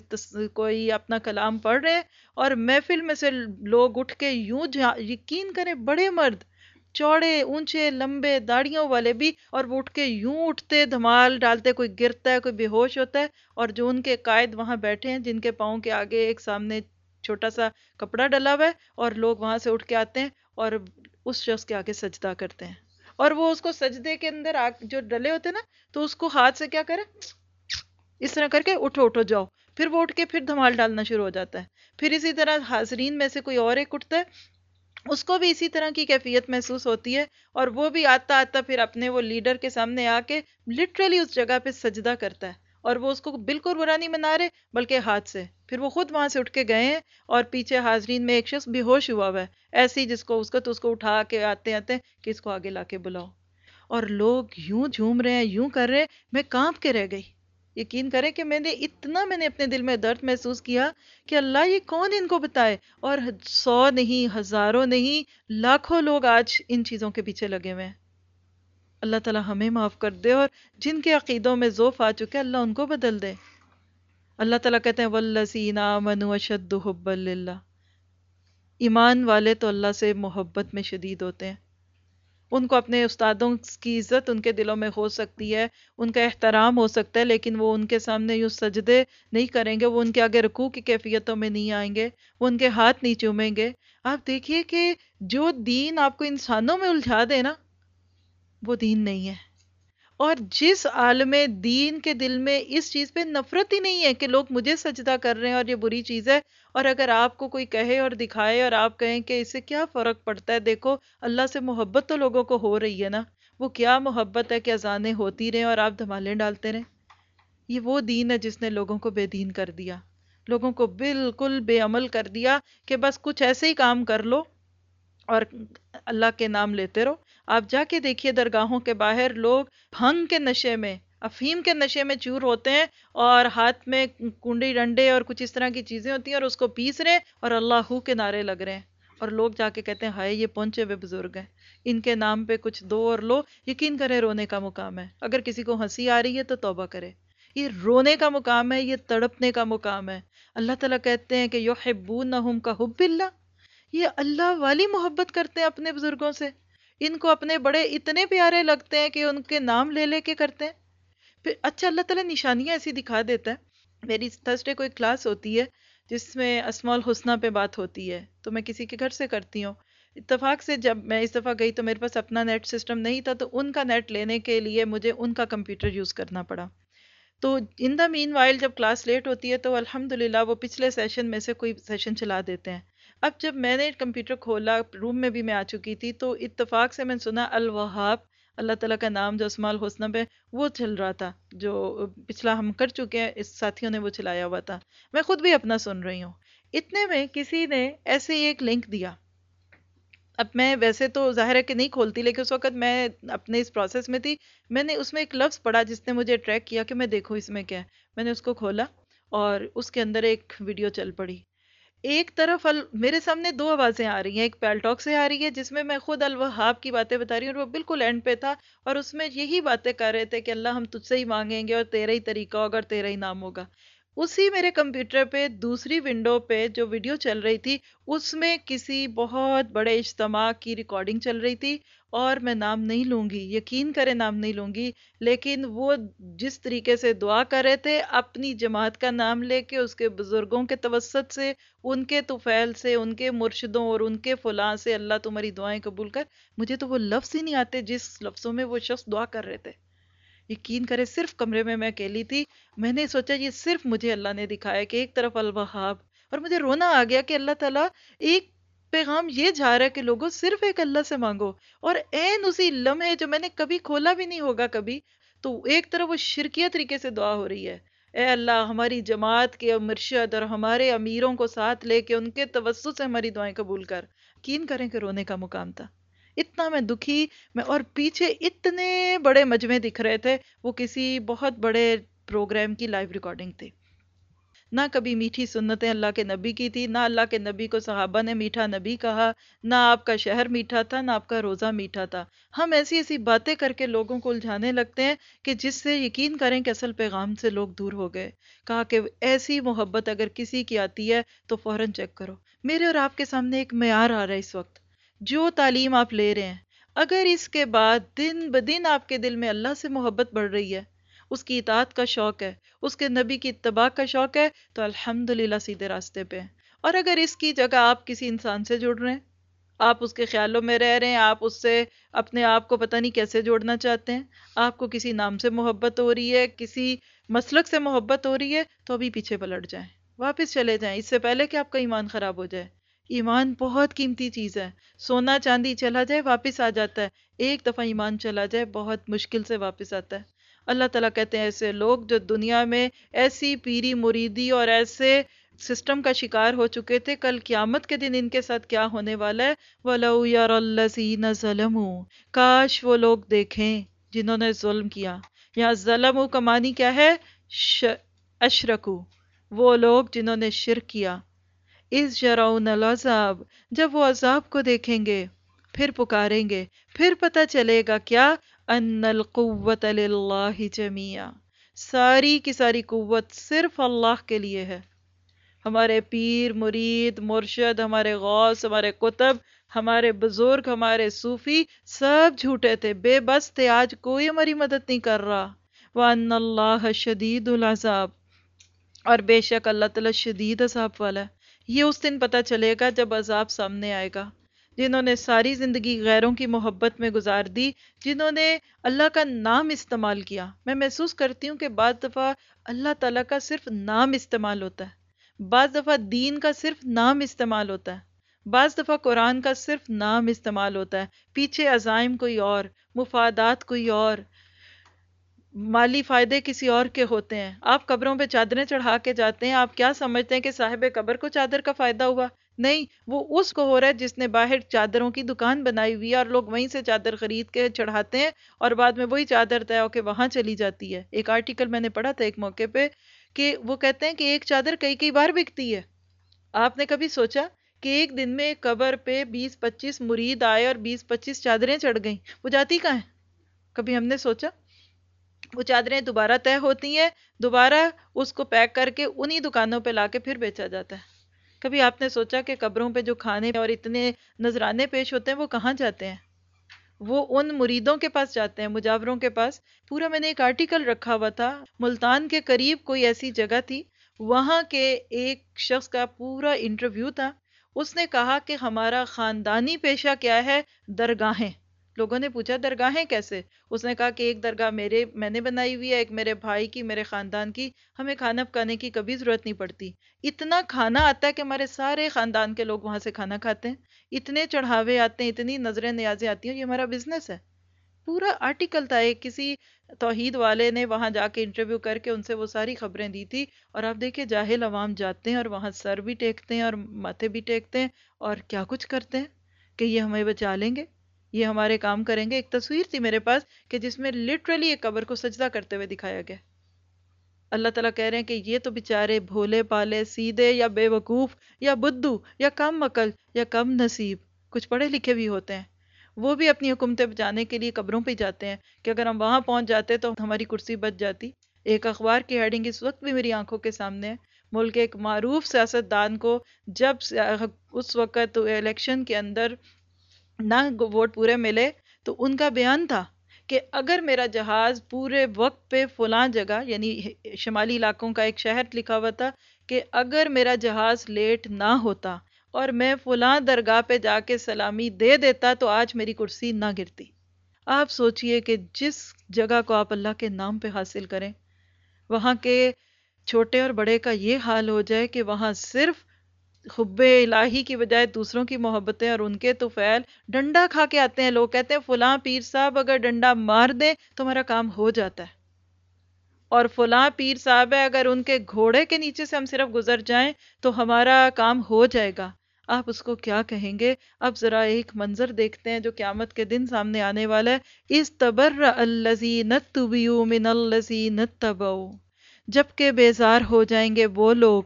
کوئی اپنا کلام پڑھ رہے اور محفل میں سے لوگ اٹھ کے یوں جا، یقین کریں بڑے مرد چوڑے اونچے لمبے داڑیوں والے بھی اور وہ اٹھ کے یوں اٹھتے دھمال ڈالتے کوئی گرتا ہے کوئی بے ہوش ہوتا ہے اور جو ان کے قائد وہاں بیٹھے ہیں جن کے پاؤں کے آگے ایک سامنے چھوٹا سا کپڑا ڈلا ہوا ہے اور لوگ وہاں سے اٹھ کے آتے ہیں اور اس شخص کے آگے سجدہ کرتے ہیں اور وہ اس کو سجدے کے اندر جو ڈلے ہوتے ہیں نا تو اس کو ہاتھ سے کیا کرے اس طرح کر کے اٹھو اٹھو جاؤ پھر وہ اٹھ کے پھر دھمال ڈالنا شروع ہو جاتا ہے پھر اسی طرح حاضرین میں سے کوئی اور ایک اٹھتا ہے اس کو بھی اسی طرح کی کیفیت محسوس ہوتی ہے اور وہ بھی آتا آتا پھر اپنے وہ لیڈر کے سامنے آ کے لٹرلی اس جگہ پہ سجدہ کرتا ہے اور وہ اس کو بالکل برا نہیں منا رہے بلکہ ہاتھ سے۔ پھر وہ خود وہاں سے اٹھ کے گئے ہیں اور پیچھے حاضرین میں ایک شخص بے ہوش ہوا ہوا ہے۔ ایسی جس کو اس کو تو اس کو اٹھا کے آتے آتے کہ اس کو آگے لا کے بلاؤ۔ اور لوگ یوں جھوم رہے ہیں، یوں کر رہے ہیں، میں کانپ کے رہ گئی۔ یقین کریں کہ میں نے اتنا میں نے اپنے دل میں درد محسوس کیا کہ اللہ یہ کون ان کو بتائے؟ اور سو نہیں، ہزاروں نہیں، لاکھوں لوگ آج ان چیزوں کے پیچھے لگے ہوئے ہیں۔ اللہ تعالیٰ ہمیں معاف کر دے اور جن کے عقیدوں میں ذوف آ چکے اللہ ان کو بدل دے۔ اللہ تعالیٰ کہتے ہیں، والذین آمنوا اشد حب اللہ ایمان والے تو اللہ سے محبت میں شدید ہوتے ہیں۔ ان کو اپنے استادوں کی عزت ان کے دلوں میں ہو سکتی ہے، ان کا احترام ہو سکتا ہے، لیکن وہ ان کے سامنے یوں سجدے نہیں کریں گے، وہ ان کے آگے رکوع کی کیفیتوں میں نہیں آئیں گے، وہ ان کے ہاتھ نہیں چومیں گے۔ آپ دیکھیے کہ جو دین آپ کو انسانوں میں الجھا دے نا، وہ دین نہیں ہے۔ اور جس عالم دین کے دل میں اس چیز پہ نفرت ہی نہیں ہے کہ لوگ مجھے سجدہ کر رہے ہیں اور یہ بری چیز ہے، اور اگر آپ کو کوئی کہے اور دکھائے اور آپ کہیں کہ اس سے کیا فرق پڑتا ہے، دیکھو اللہ سے محبت تو لوگوں کو ہو رہی ہے نا، وہ کیا محبت ہے کہ اذانیں ہوتی رہیں اور آپ دھمالیں ڈالتے رہیں۔ یہ وہ دین ہے جس نے لوگوں کو بے دین کر دیا، لوگوں کو بالکل بے عمل کر دیا کہ بس کچھ ایسے ہی کام کر لو اور اللہ کے نام لیتے رہو۔ آپ جا کے دیکھیے درگاہوں کے باہر، لوگ بھنگ کے نشے میں افیم کے نشے میں چور ہوتے ہیں اور ہاتھ میں کنڈی ڈنڈے اور کچھ اس طرح کی چیزیں ہوتی ہیں اور اس کو پیس رہے اور اللہ کے نعرے لگ رہے ہیں۔ اور لوگ جا کے کہتے ہیں، ہائے، یہ پہنچے ہوئے بزرگ ہیں۔ ان کے نام پہ کچھ دو اور لو، یقین کرے رونے کا مقام ہے۔ اگر کسی کو ہنسی آ رہی ہے تو توبہ کرے۔ یہ رونے کا مقام ہے، یہ تڑپنے کا مقام ہے۔ اللہ تعالیٰ کہتے ہیں کہ یحبونہم کا حب اللہ۔ یہ اللہ والی محبت کرتے ہیں اپنے بزرگوں سے۔ ان کو اپنے بڑے اتنے پیارے لگتے ہیں کہ ان کے نام لے لے کے کرتے ہیں۔ پھر اچھا اللہ تعالیٰ نشانیاں ایسی دکھا دیتا ہے۔ میری تھرسڈے کو ایک کلاس ہوتی ہے جس میں اسمال حسنہ پہ بات ہوتی ہے تو میں کسی کے گھر سے کرتی ہوں۔ اتفاق سے جب میں اس دفعہ گئی تو میرے پاس اپنا نیٹ سسٹم نہیں تھا تو ان کا نیٹ لینے کے لیے مجھے ان کا کمپیوٹر یوز کرنا پڑا۔ تو ان دا مین وائل جب کلاس لیٹ ہوتی ہے تو الحمدللہ وہ پچھلے سیشن میں سے کوئی سیشن چلا دیتے ہیں۔ اب جب میں نے کمپیوٹر کھولا، روم میں بھی میں آ چکی تھی، تو اتفاق سے میں نے سنا، الوہاب، اللہ تعالیٰ کا نام جو اسمال حسن پہ وہ چل رہا تھا، جو پچھلا ہم کر چکے ہیں، اس ساتھیوں نے وہ چلایا ہوا تھا۔ میں خود بھی اپنا سن رہی ہوں۔ اتنے میں کسی نے ایسے ہی ایک لنک دیا۔ اب میں ویسے تو ظاہر ہے کہ نہیں کھولتی، لیکن اس وقت میں اپنے اس پروسیس میں تھی۔ میں نے اس میں ایک لفظ پڑھا جس نے مجھے ٹریک کیا کہ میں دیکھوں اس میں کیا ہے۔ میں نے اس کو کھولا اور اس کے اندر ایک ویڈیو چل پڑی۔ ایک طرف ال... میرے سامنے دو آوازیں آ رہی ہیں، ایک پیلٹاک سے آ رہی ہے، جس میں میں خود الوہاب کی باتیں بتا رہی ہوں اور وہ بالکل اینڈ پہ تھا اور اس میں یہی باتیں کر رہے تھے کہ اللہ ہم تجھ سے ہی مانگیں گے اور تیرا ہی طریقہ ہوگا اور تیرا ہی نام ہوگا۔ اسی میرے کمپیوٹر پہ، دوسری ونڈو پہ جو ویڈیو چل رہی تھی، اس میں کسی بہت بڑے اجتماع کی ریکارڈنگ چل رہی تھی اور میں نام نہیں لوں گی یقین کرے نام نہیں لوں گی لیکن وہ جس طریقے سے دعا کر رہے تھے، اپنی جماعت کا نام لے کے، اس کے بزرگوں کے توسط سے، ان کے توفیل سے، ان کے مرشدوں اور ان کے فلاں سے اللہ تمہاری دعائیں قبول کر۔ مجھے تو وہ لفظ ہی نہیں آتے جس لفظوں میں وہ شخص دعا کر رہے تھے۔ یقین کرے صرف کمرے میں میں اکیلی تھی۔ میں نے سوچا یہ صرف مجھے اللہ نے دکھایا کہ ایک طرف الوہاب اور مجھے رونا آ گیا کہ اللہ تعالیٰ ایک پیغام یہ جا رہا ہے کہ لوگوں، صرف ایک اللہ سے مانگو اور این اسی لمحے جو میں نے کبھی کھولا بھی نہیں ہوگا کبھی، تو ایک طرف وہ شرکیہ طریقے سے دعا ہو رہی ہے۔ اے اللہ، ہماری جماعت کے مرشد اور ہمارے امیروں کو ساتھ لے کے ان کے توسط سے ہماری دعائیں قبول کر۔ یقین کریں کہ رونے کا مقام تھا۔ اتنا میں دکھی، میں اور پیچھے اتنے بڑے مجمع دکھ رہے تھے۔ وہ کسی بہت بڑے پروگرام کی لائیو ریکارڈنگ تھی نہ کبھی میٹھی سنتیں اللہ کے نبی کی تھی، نہ اللہ کے نبی کو صحابہ نے میٹھا نبی کہا، نہ آپ کا شہر میٹھا تھا، نہ آپ کا روزہ میٹھا تھا۔ ہم ایسی ایسی باتیں کر کے لوگوں کو الجھانے لگتے ہیں کہ جس سے یقین کریں کہ اصل پیغام سے لوگ دور ہو گئے۔ کہا کہ ایسی محبت اگر کسی کی آتی ہے تو فوراً چیک کرو۔ میرے اور آپ کے سامنے ایک معیار آ رہا ہے اس وقت۔ جو تعلیم آپ لے رہے ہیں، اگر اس کے بعد دن بدن آپ کے دل میں اللہ سے محبت بڑھ رہی ہے اس کی اطاعت کا شوق ہے، اس کے نبی کی اتباع کا شوق ہے، تو الحمدللہ سیدھے راستے پہ ہیں۔ اور اگر اس کی جگہ آپ کسی انسان سے جڑ رہے ہیں، آپ اس کے خیالوں میں رہ رہے ہیں، آپ اس سے اپنے آپ کو پتہ نہیں کیسے جوڑنا چاہتے ہیں، آپ کو کسی نام سے محبت ہو رہی ہے، کسی مسلک سے محبت ہو رہی ہے، تو ابھی پیچھے پلٹ جائیں، واپس چلے جائیں۔ اس سے پہلے کہ آپ کا ایمان خراب ہو جائے۔ ایمان بہت قیمتی چیز ہے۔ سونا چاندی چلا جائے، واپس آ جاتا ہے۔ ایک دفعہ ایمان چلا جائے، بہت مشکل سے واپس آتا ہے۔ اللہ تعالیٰ کہتے ہیں ایسے لوگ جو دنیا میں ایسی پیری مریدی اور ایسے سسٹم کا شکار ہو چکے تھے، کل قیامت کے دن ان کے ساتھ کیا ہونے والا ہے؟ وَلَوْ يَرَ الَّذِينَ ظَلَمُوا۔ کاش وہ لوگ دیکھیں جنہوں نے ظلم کیا۔ یہاں ظلم کا معنی کیا ہے؟ اشرکو۔ وہ لوگ جنہوں نے شرک کیا۔ اس جراؤن العذاب۔ جب وہ عذاب کو دیکھیں گے، پھر پکاریں گے۔ پھر پتہ چلے گا کیا ان القوت للہ جميعا۔ ساری کی ساری قوت صرف اللہ کے لیے ہے۔ ہمارے پیر، مرید، مرشد، ہمارے غوث، ہمارے کتب ہمارے بزرگ، ہمارے صوفی سب جھوٹے تھے۔ بے بس تھے۔ آج کوئی ہماری مدد نہیں کر رہا۔ وَأَنَّ اللَّهَ شَدِيدُ الْعَذَابِ۔ اور بے شک اللہ تعالیٰ شدید عذاب والا ہے۔ یہ اس دن پتہ چلے گا جب عذاب سامنے آئے گا۔ جنہوں نے ساری زندگی غیروں کی محبت میں گزار دی، جنہوں نے اللہ کا نام استعمال کیا۔ میں محسوس کرتی ہوں کہ بعض دفعہ اللہ تعالیٰ کا صرف نام استعمال ہوتا ہے۔ بعض دفعہ دین کا صرف نام استعمال ہوتا ہے۔ بعض دفعہ قرآن کا صرف نام استعمال ہوتا ہے۔ پیچھے عزائم کوئی اور، مفادات کوئی اور، مالی فائدے کسی اور کے ہوتے ہیں۔ آپ قبروں پہ چادریں چڑھا کے جاتے ہیں، آپ کیا سمجھتے ہیں کہ صاحب قبر کو چادر کا فائدہ ہوا؟ نہیں، وہ اس کو ہو رہا ہے جس نے باہر چادروں کی دکان بنائی ہوئی ہے اور لوگ وہیں سے چادر خرید کے چڑھاتے ہیں اور بعد میں وہی چادر طے ہو کے وہاں چلی جاتی ہے۔ ایک آرٹیکل میں نے پڑھا تھا ایک موقع پہ کہ وہ کہتے ہیں کہ ایک چادر کئی کئی بار بکتی ہے۔ آپ نے کبھی سوچا کہ ایک دن میں قبر پہ بیس پچیس مرید آئے اور بیس پچیس چادریں چڑھ گئیں؟ وہ جاتی کہاں ہیں؟ کبھی ہم نے سوچا؟ وہ چادریں دوبارہ طے ہوتی ہیں، دوبارہ اس کو پیک کر کے انہی دکانوں پہ لا کے پھر بیچا جاتا ہے۔ کبھی آپ نے سوچا کہ قبروں پہ جو کھانے اور اتنے نذرانے پیش ہوتے ہیں وہ کہاں جاتے ہیں؟ وہ ان مریدوں کے پاس جاتے ہیں، مجاوروں کے پاس۔ پورا میں نے ایک آرٹیکل رکھا ہوا تھا، ملتان کے قریب کوئی ایسی جگہ تھی، وہاں کے ایک شخص کا پورا انٹرویو تھا۔ اس نے کہا کہ ہمارا خاندانی پیشہ کیا ہے؟ درگاہیں۔ لوگوں نے پوچھا درگاہیں کیسے؟ اس نے کہا کہ ایک درگاہ میرے، میں نے بنائی ہوئی ہے، ایک میرے بھائی کی، میرے خاندان کی، ہمیں کھانا پکانے کی کبھی ضرورت نہیں پڑتی۔ اتنا کھانا آتا ہے کہ ہمارے سارے خاندان کے لوگ وہاں سے کھانا کھاتے ہیں۔ اتنے چڑھاوے آتے ہیں، اتنی نظریں نیازیں آتی ہیں، یہ ہمارا بزنس ہے۔ پورا آرٹیکل تھا، ایک کسی توحید والے نے وہاں جا کے انٹرویو کر کے ان سے وہ ساری خبریں دی تھی۔ اور آپ دیکھیں جاہل عوام جاتے ہیں اور وہاں سر بھی ٹیکتے ہیں اور ماتھے بھی ٹیکتے ہیں۔ اور کیا کچھ کرتے ہیں کہ یہ ہمیں بچا لیں گے؟ یہ ہمارے کام کریں گے۔ ایک تصویر تھی میرے پاس کہ جس میں لٹرلی ایک قبر کو سجدہ کرتے ہوئے دکھایا گیا۔ اللہ تعالیٰ کہہ رہے ہیں کہ یہ تو بیچارے بھولے پالے، سیدھے یا بے وقوف یا بدو یا کم عقل یا کم نصیب۔ کچھ پڑھے لکھے بھی ہوتے ہیں۔ وہ بھی اپنی حکومتیں بچانے کے لیے قبروں پہ جاتے ہیں کہ اگر ہم وہاں پہنچ جاتے تو ہماری کرسی بچ جاتی۔ ایک اخبار کی ہیڈنگ اس وقت بھی میری آنکھوں کے سامنے ہے۔ ملک ایک معروف سیاست دان کو جب اس وقت الیکشن کے اندر نہ ووٹ پورے ملے تو ان کا بیان تھا کہ اگر میرا جہاز پورے وقت پہ فلاں جگہ یعنی شمالی علاقوں کا ایک شہر لکھا ہوا تھا کہ اگر میرا جہاز لیٹ نہ ہوتا اور میں فلاں درگاہ پہ جا کے سلامی دے دیتا تو آج میری کرسی نہ گرتی۔ آپ سوچئے کہ جس جگہ کو آپ اللہ کے نام پہ حاصل کریں، وہاں کے چھوٹے اور بڑے کا یہ حال ہو جائے کہ وہاں صرف حب الہی کی بجائے دوسروں کی محبتیں اور ان کے تو فیل ڈنڈا کھا کے آتے ہیں۔ لوگ کہتے ہیں فلاں پیر صاحب اگر ڈنڈا مار دیں تو ہمارا کام ہو جاتا ہے۔ اور فلاں پیر صاحب ہے، اگر ان کے گھوڑے کے نیچے سے ہم صرف گزر جائیں تو ہمارا کام ہو جائے گا۔ آپ اس کو کیا کہیں گے؟ اب ذرا ایک منظر دیکھتے ہیں جو قیامت کے دن سامنے آنے والا ہے۔ اس تبر الزی نت من الزی نت جبکہ بیزار ہو جائیں گے وہ لوگ۔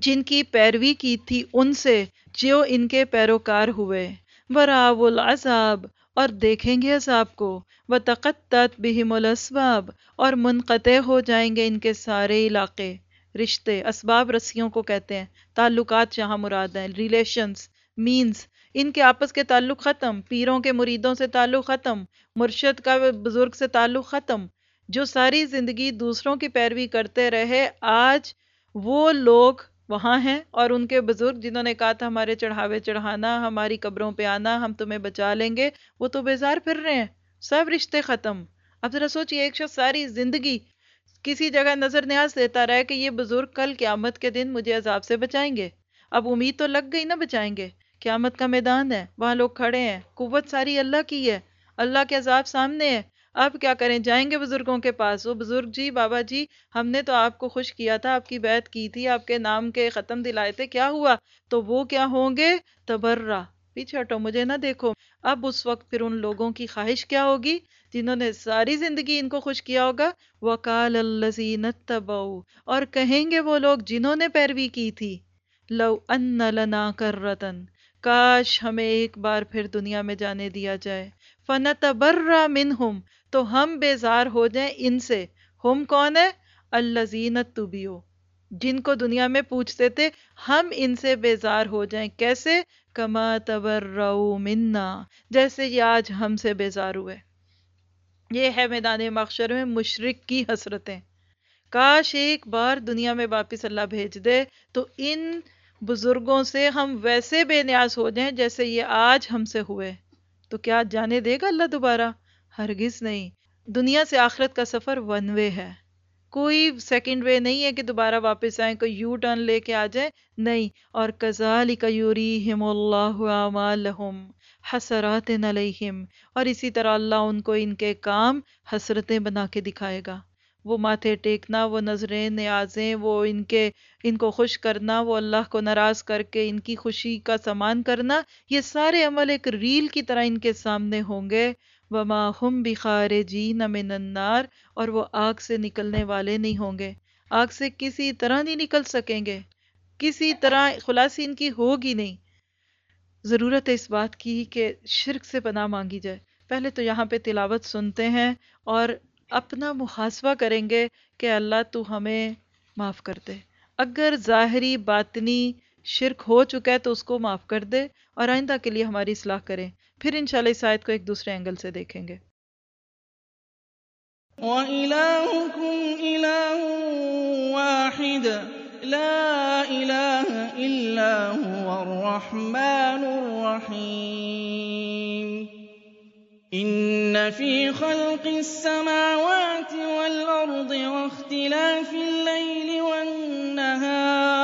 جن کی پیروی کی تھی ان سے، جو ان کے پیروکار ہوئے۔ وراو العذاب، اور دیکھیں گے عذاب کو۔ وتقطت بہم الاسباب اور منقطع ہو جائیں گے ان کے سارے علاقے۔ رشتے، اسباب رسیوں کو کہتے ہیں۔ تعلقات جہاں مراد ہیں ریلیشنز مینز ان کے آپس کے تعلق ختم، پیروں کے مریدوں سے تعلق ختم، مرشد کا بزرگ سے تعلق ختم۔ جو ساری زندگی دوسروں کی پیروی کرتے رہے، آج وہ لوگ وہاں ہیں اور ان کے بزرگ جنہوں نے کہا تھا ہمارے چڑھاوے چڑھانا، ہماری قبروں پہ آنا، ہم تمہیں بچا لیں گے، وہ تو بیزار پھر رہے ہیں، سب رشتے ختم۔ اب ذرا سوچیے ایک شخص ساری زندگی کسی جگہ نظر نیاز دیتا رہے کہ یہ بزرگ کل قیامت کے دن مجھے عذاب سے بچائیں گے۔ اب امید تو لگ گئی نہ بچائیں گے۔ قیامت کا میدان ہے، وہاں لوگ کھڑے ہیں، قوت ساری اللہ کی ہے، اللہ کے عذاب سامنے ہے۔ اب کیا کریں؟ جائیں گے بزرگوں کے پاس۔ وہ بزرگ جی بابا جی ہم نے تو آپ کو خوش کیا تھا، آپ کی بیعت کی تھی، آپ کے نام کے ختم دلائے تھے، کیا ہوا؟ تو وہ کیا ہوں گے؟ تبرہ۔ پیچھے ہٹو، مجھے نہ دیکھو۔ اب اس وقت پھر ان لوگوں کی خواہش کیا ہوگی؟ جنہوں نے ساری زندگی ان کو خوش کیا ہوگا؟ وکال الزین تبو اور کہیں گے وہ لوگ جنہوں نے پیروی کی تھی، لو ان لنا کر رتن کاش ہمیں ایک بار پھر دنیا میں جانے دیا جائے۔ فنتبرہ منہم تو ہم بیزار ہو جائیں ان سے۔ ہم کون ہے اللہ زینت جن کو دنیا میں پوچھتے تھے، ہم ان سے بیزار ہو جائیں کیسے؟ کما تبر منا۔ جیسے یہ آج ہم سے بیزار ہوئے۔ یہ ہے میدان مخشر میں مشرق کی حسرتیں۔ کاش ایک بار دنیا میں واپس اللہ بھیج دے، تو ان بزرگوں سے ہم ویسے بے نیاز ہو جائیں جیسے یہ آج ہم سے ہوئے۔ تو کیا جانے دے گا اللہ دوبارہ؟ ہرگز نہیں۔ دنیا سے آخرت کا سفر ون وے ہے۔ کوئی سیکنڈ وے نہیں ہے کہ دوبارہ واپس آئیں، کوئی یو ٹرن لے کے آ جائے نہیں، اور کزال یوریم اللہ حسرات علیہم۔ اور اسی طرح اللہ ان کو ان کے کام حسرتیں بنا کے دکھائے گا۔ وہ ماتھے ٹیکنا، وہ نظریں، نیازیں، وہ ان کے، ان کو خوش کرنا، وہ اللہ کو ناراض کر کے ان کی خوشی کا سامان کرنا، یہ سارے عمل ایک ریل کی طرح ان کے سامنے ہوں گے۔ وما ہم بخارجین من النار اور وہ آگ سے نکلنے والے نہیں ہوں گے۔ آگ سے کسی طرح نہیں نکل سکیں گے۔ کسی طرح خلاصی ان کی ہوگی نہیں۔ ضرورت ہے اس بات کی کہ شرک سے پناہ مانگی جائے۔ پہلے تو یہاں پہ تلاوت سنتے ہیں اور اپنا محاسبہ کریں گے کہ اللہ تو ہمیں معاف کر دے۔ اگر ظاہری باطنی شرک ہو چکا ہے تو اس کو معاف کر دے اور آئندہ کے لیے ہماری اصلاح کریں۔ پھر انشاءاللہ اس آیت کو ایک دوسرے اینگل سے دیکھیں گے۔ وَإِلَٰهُكُمْ إِلَٰهٌ وَاحِدٌ لَا إِلَٰهَ إِلَّا هُوَ الرَّحْمَٰنُ الرَّحِيمُ إِنَّ فِي خَلْقِ السَّمَاوَاتِ وَالْأَرْضِ وَاخْتِلَافِ اللَّيْلِ وَالنَّهَارِ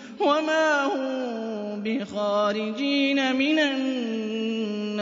وَمَا هُم بِخَارِجِينَ مِنَ النَّارِ.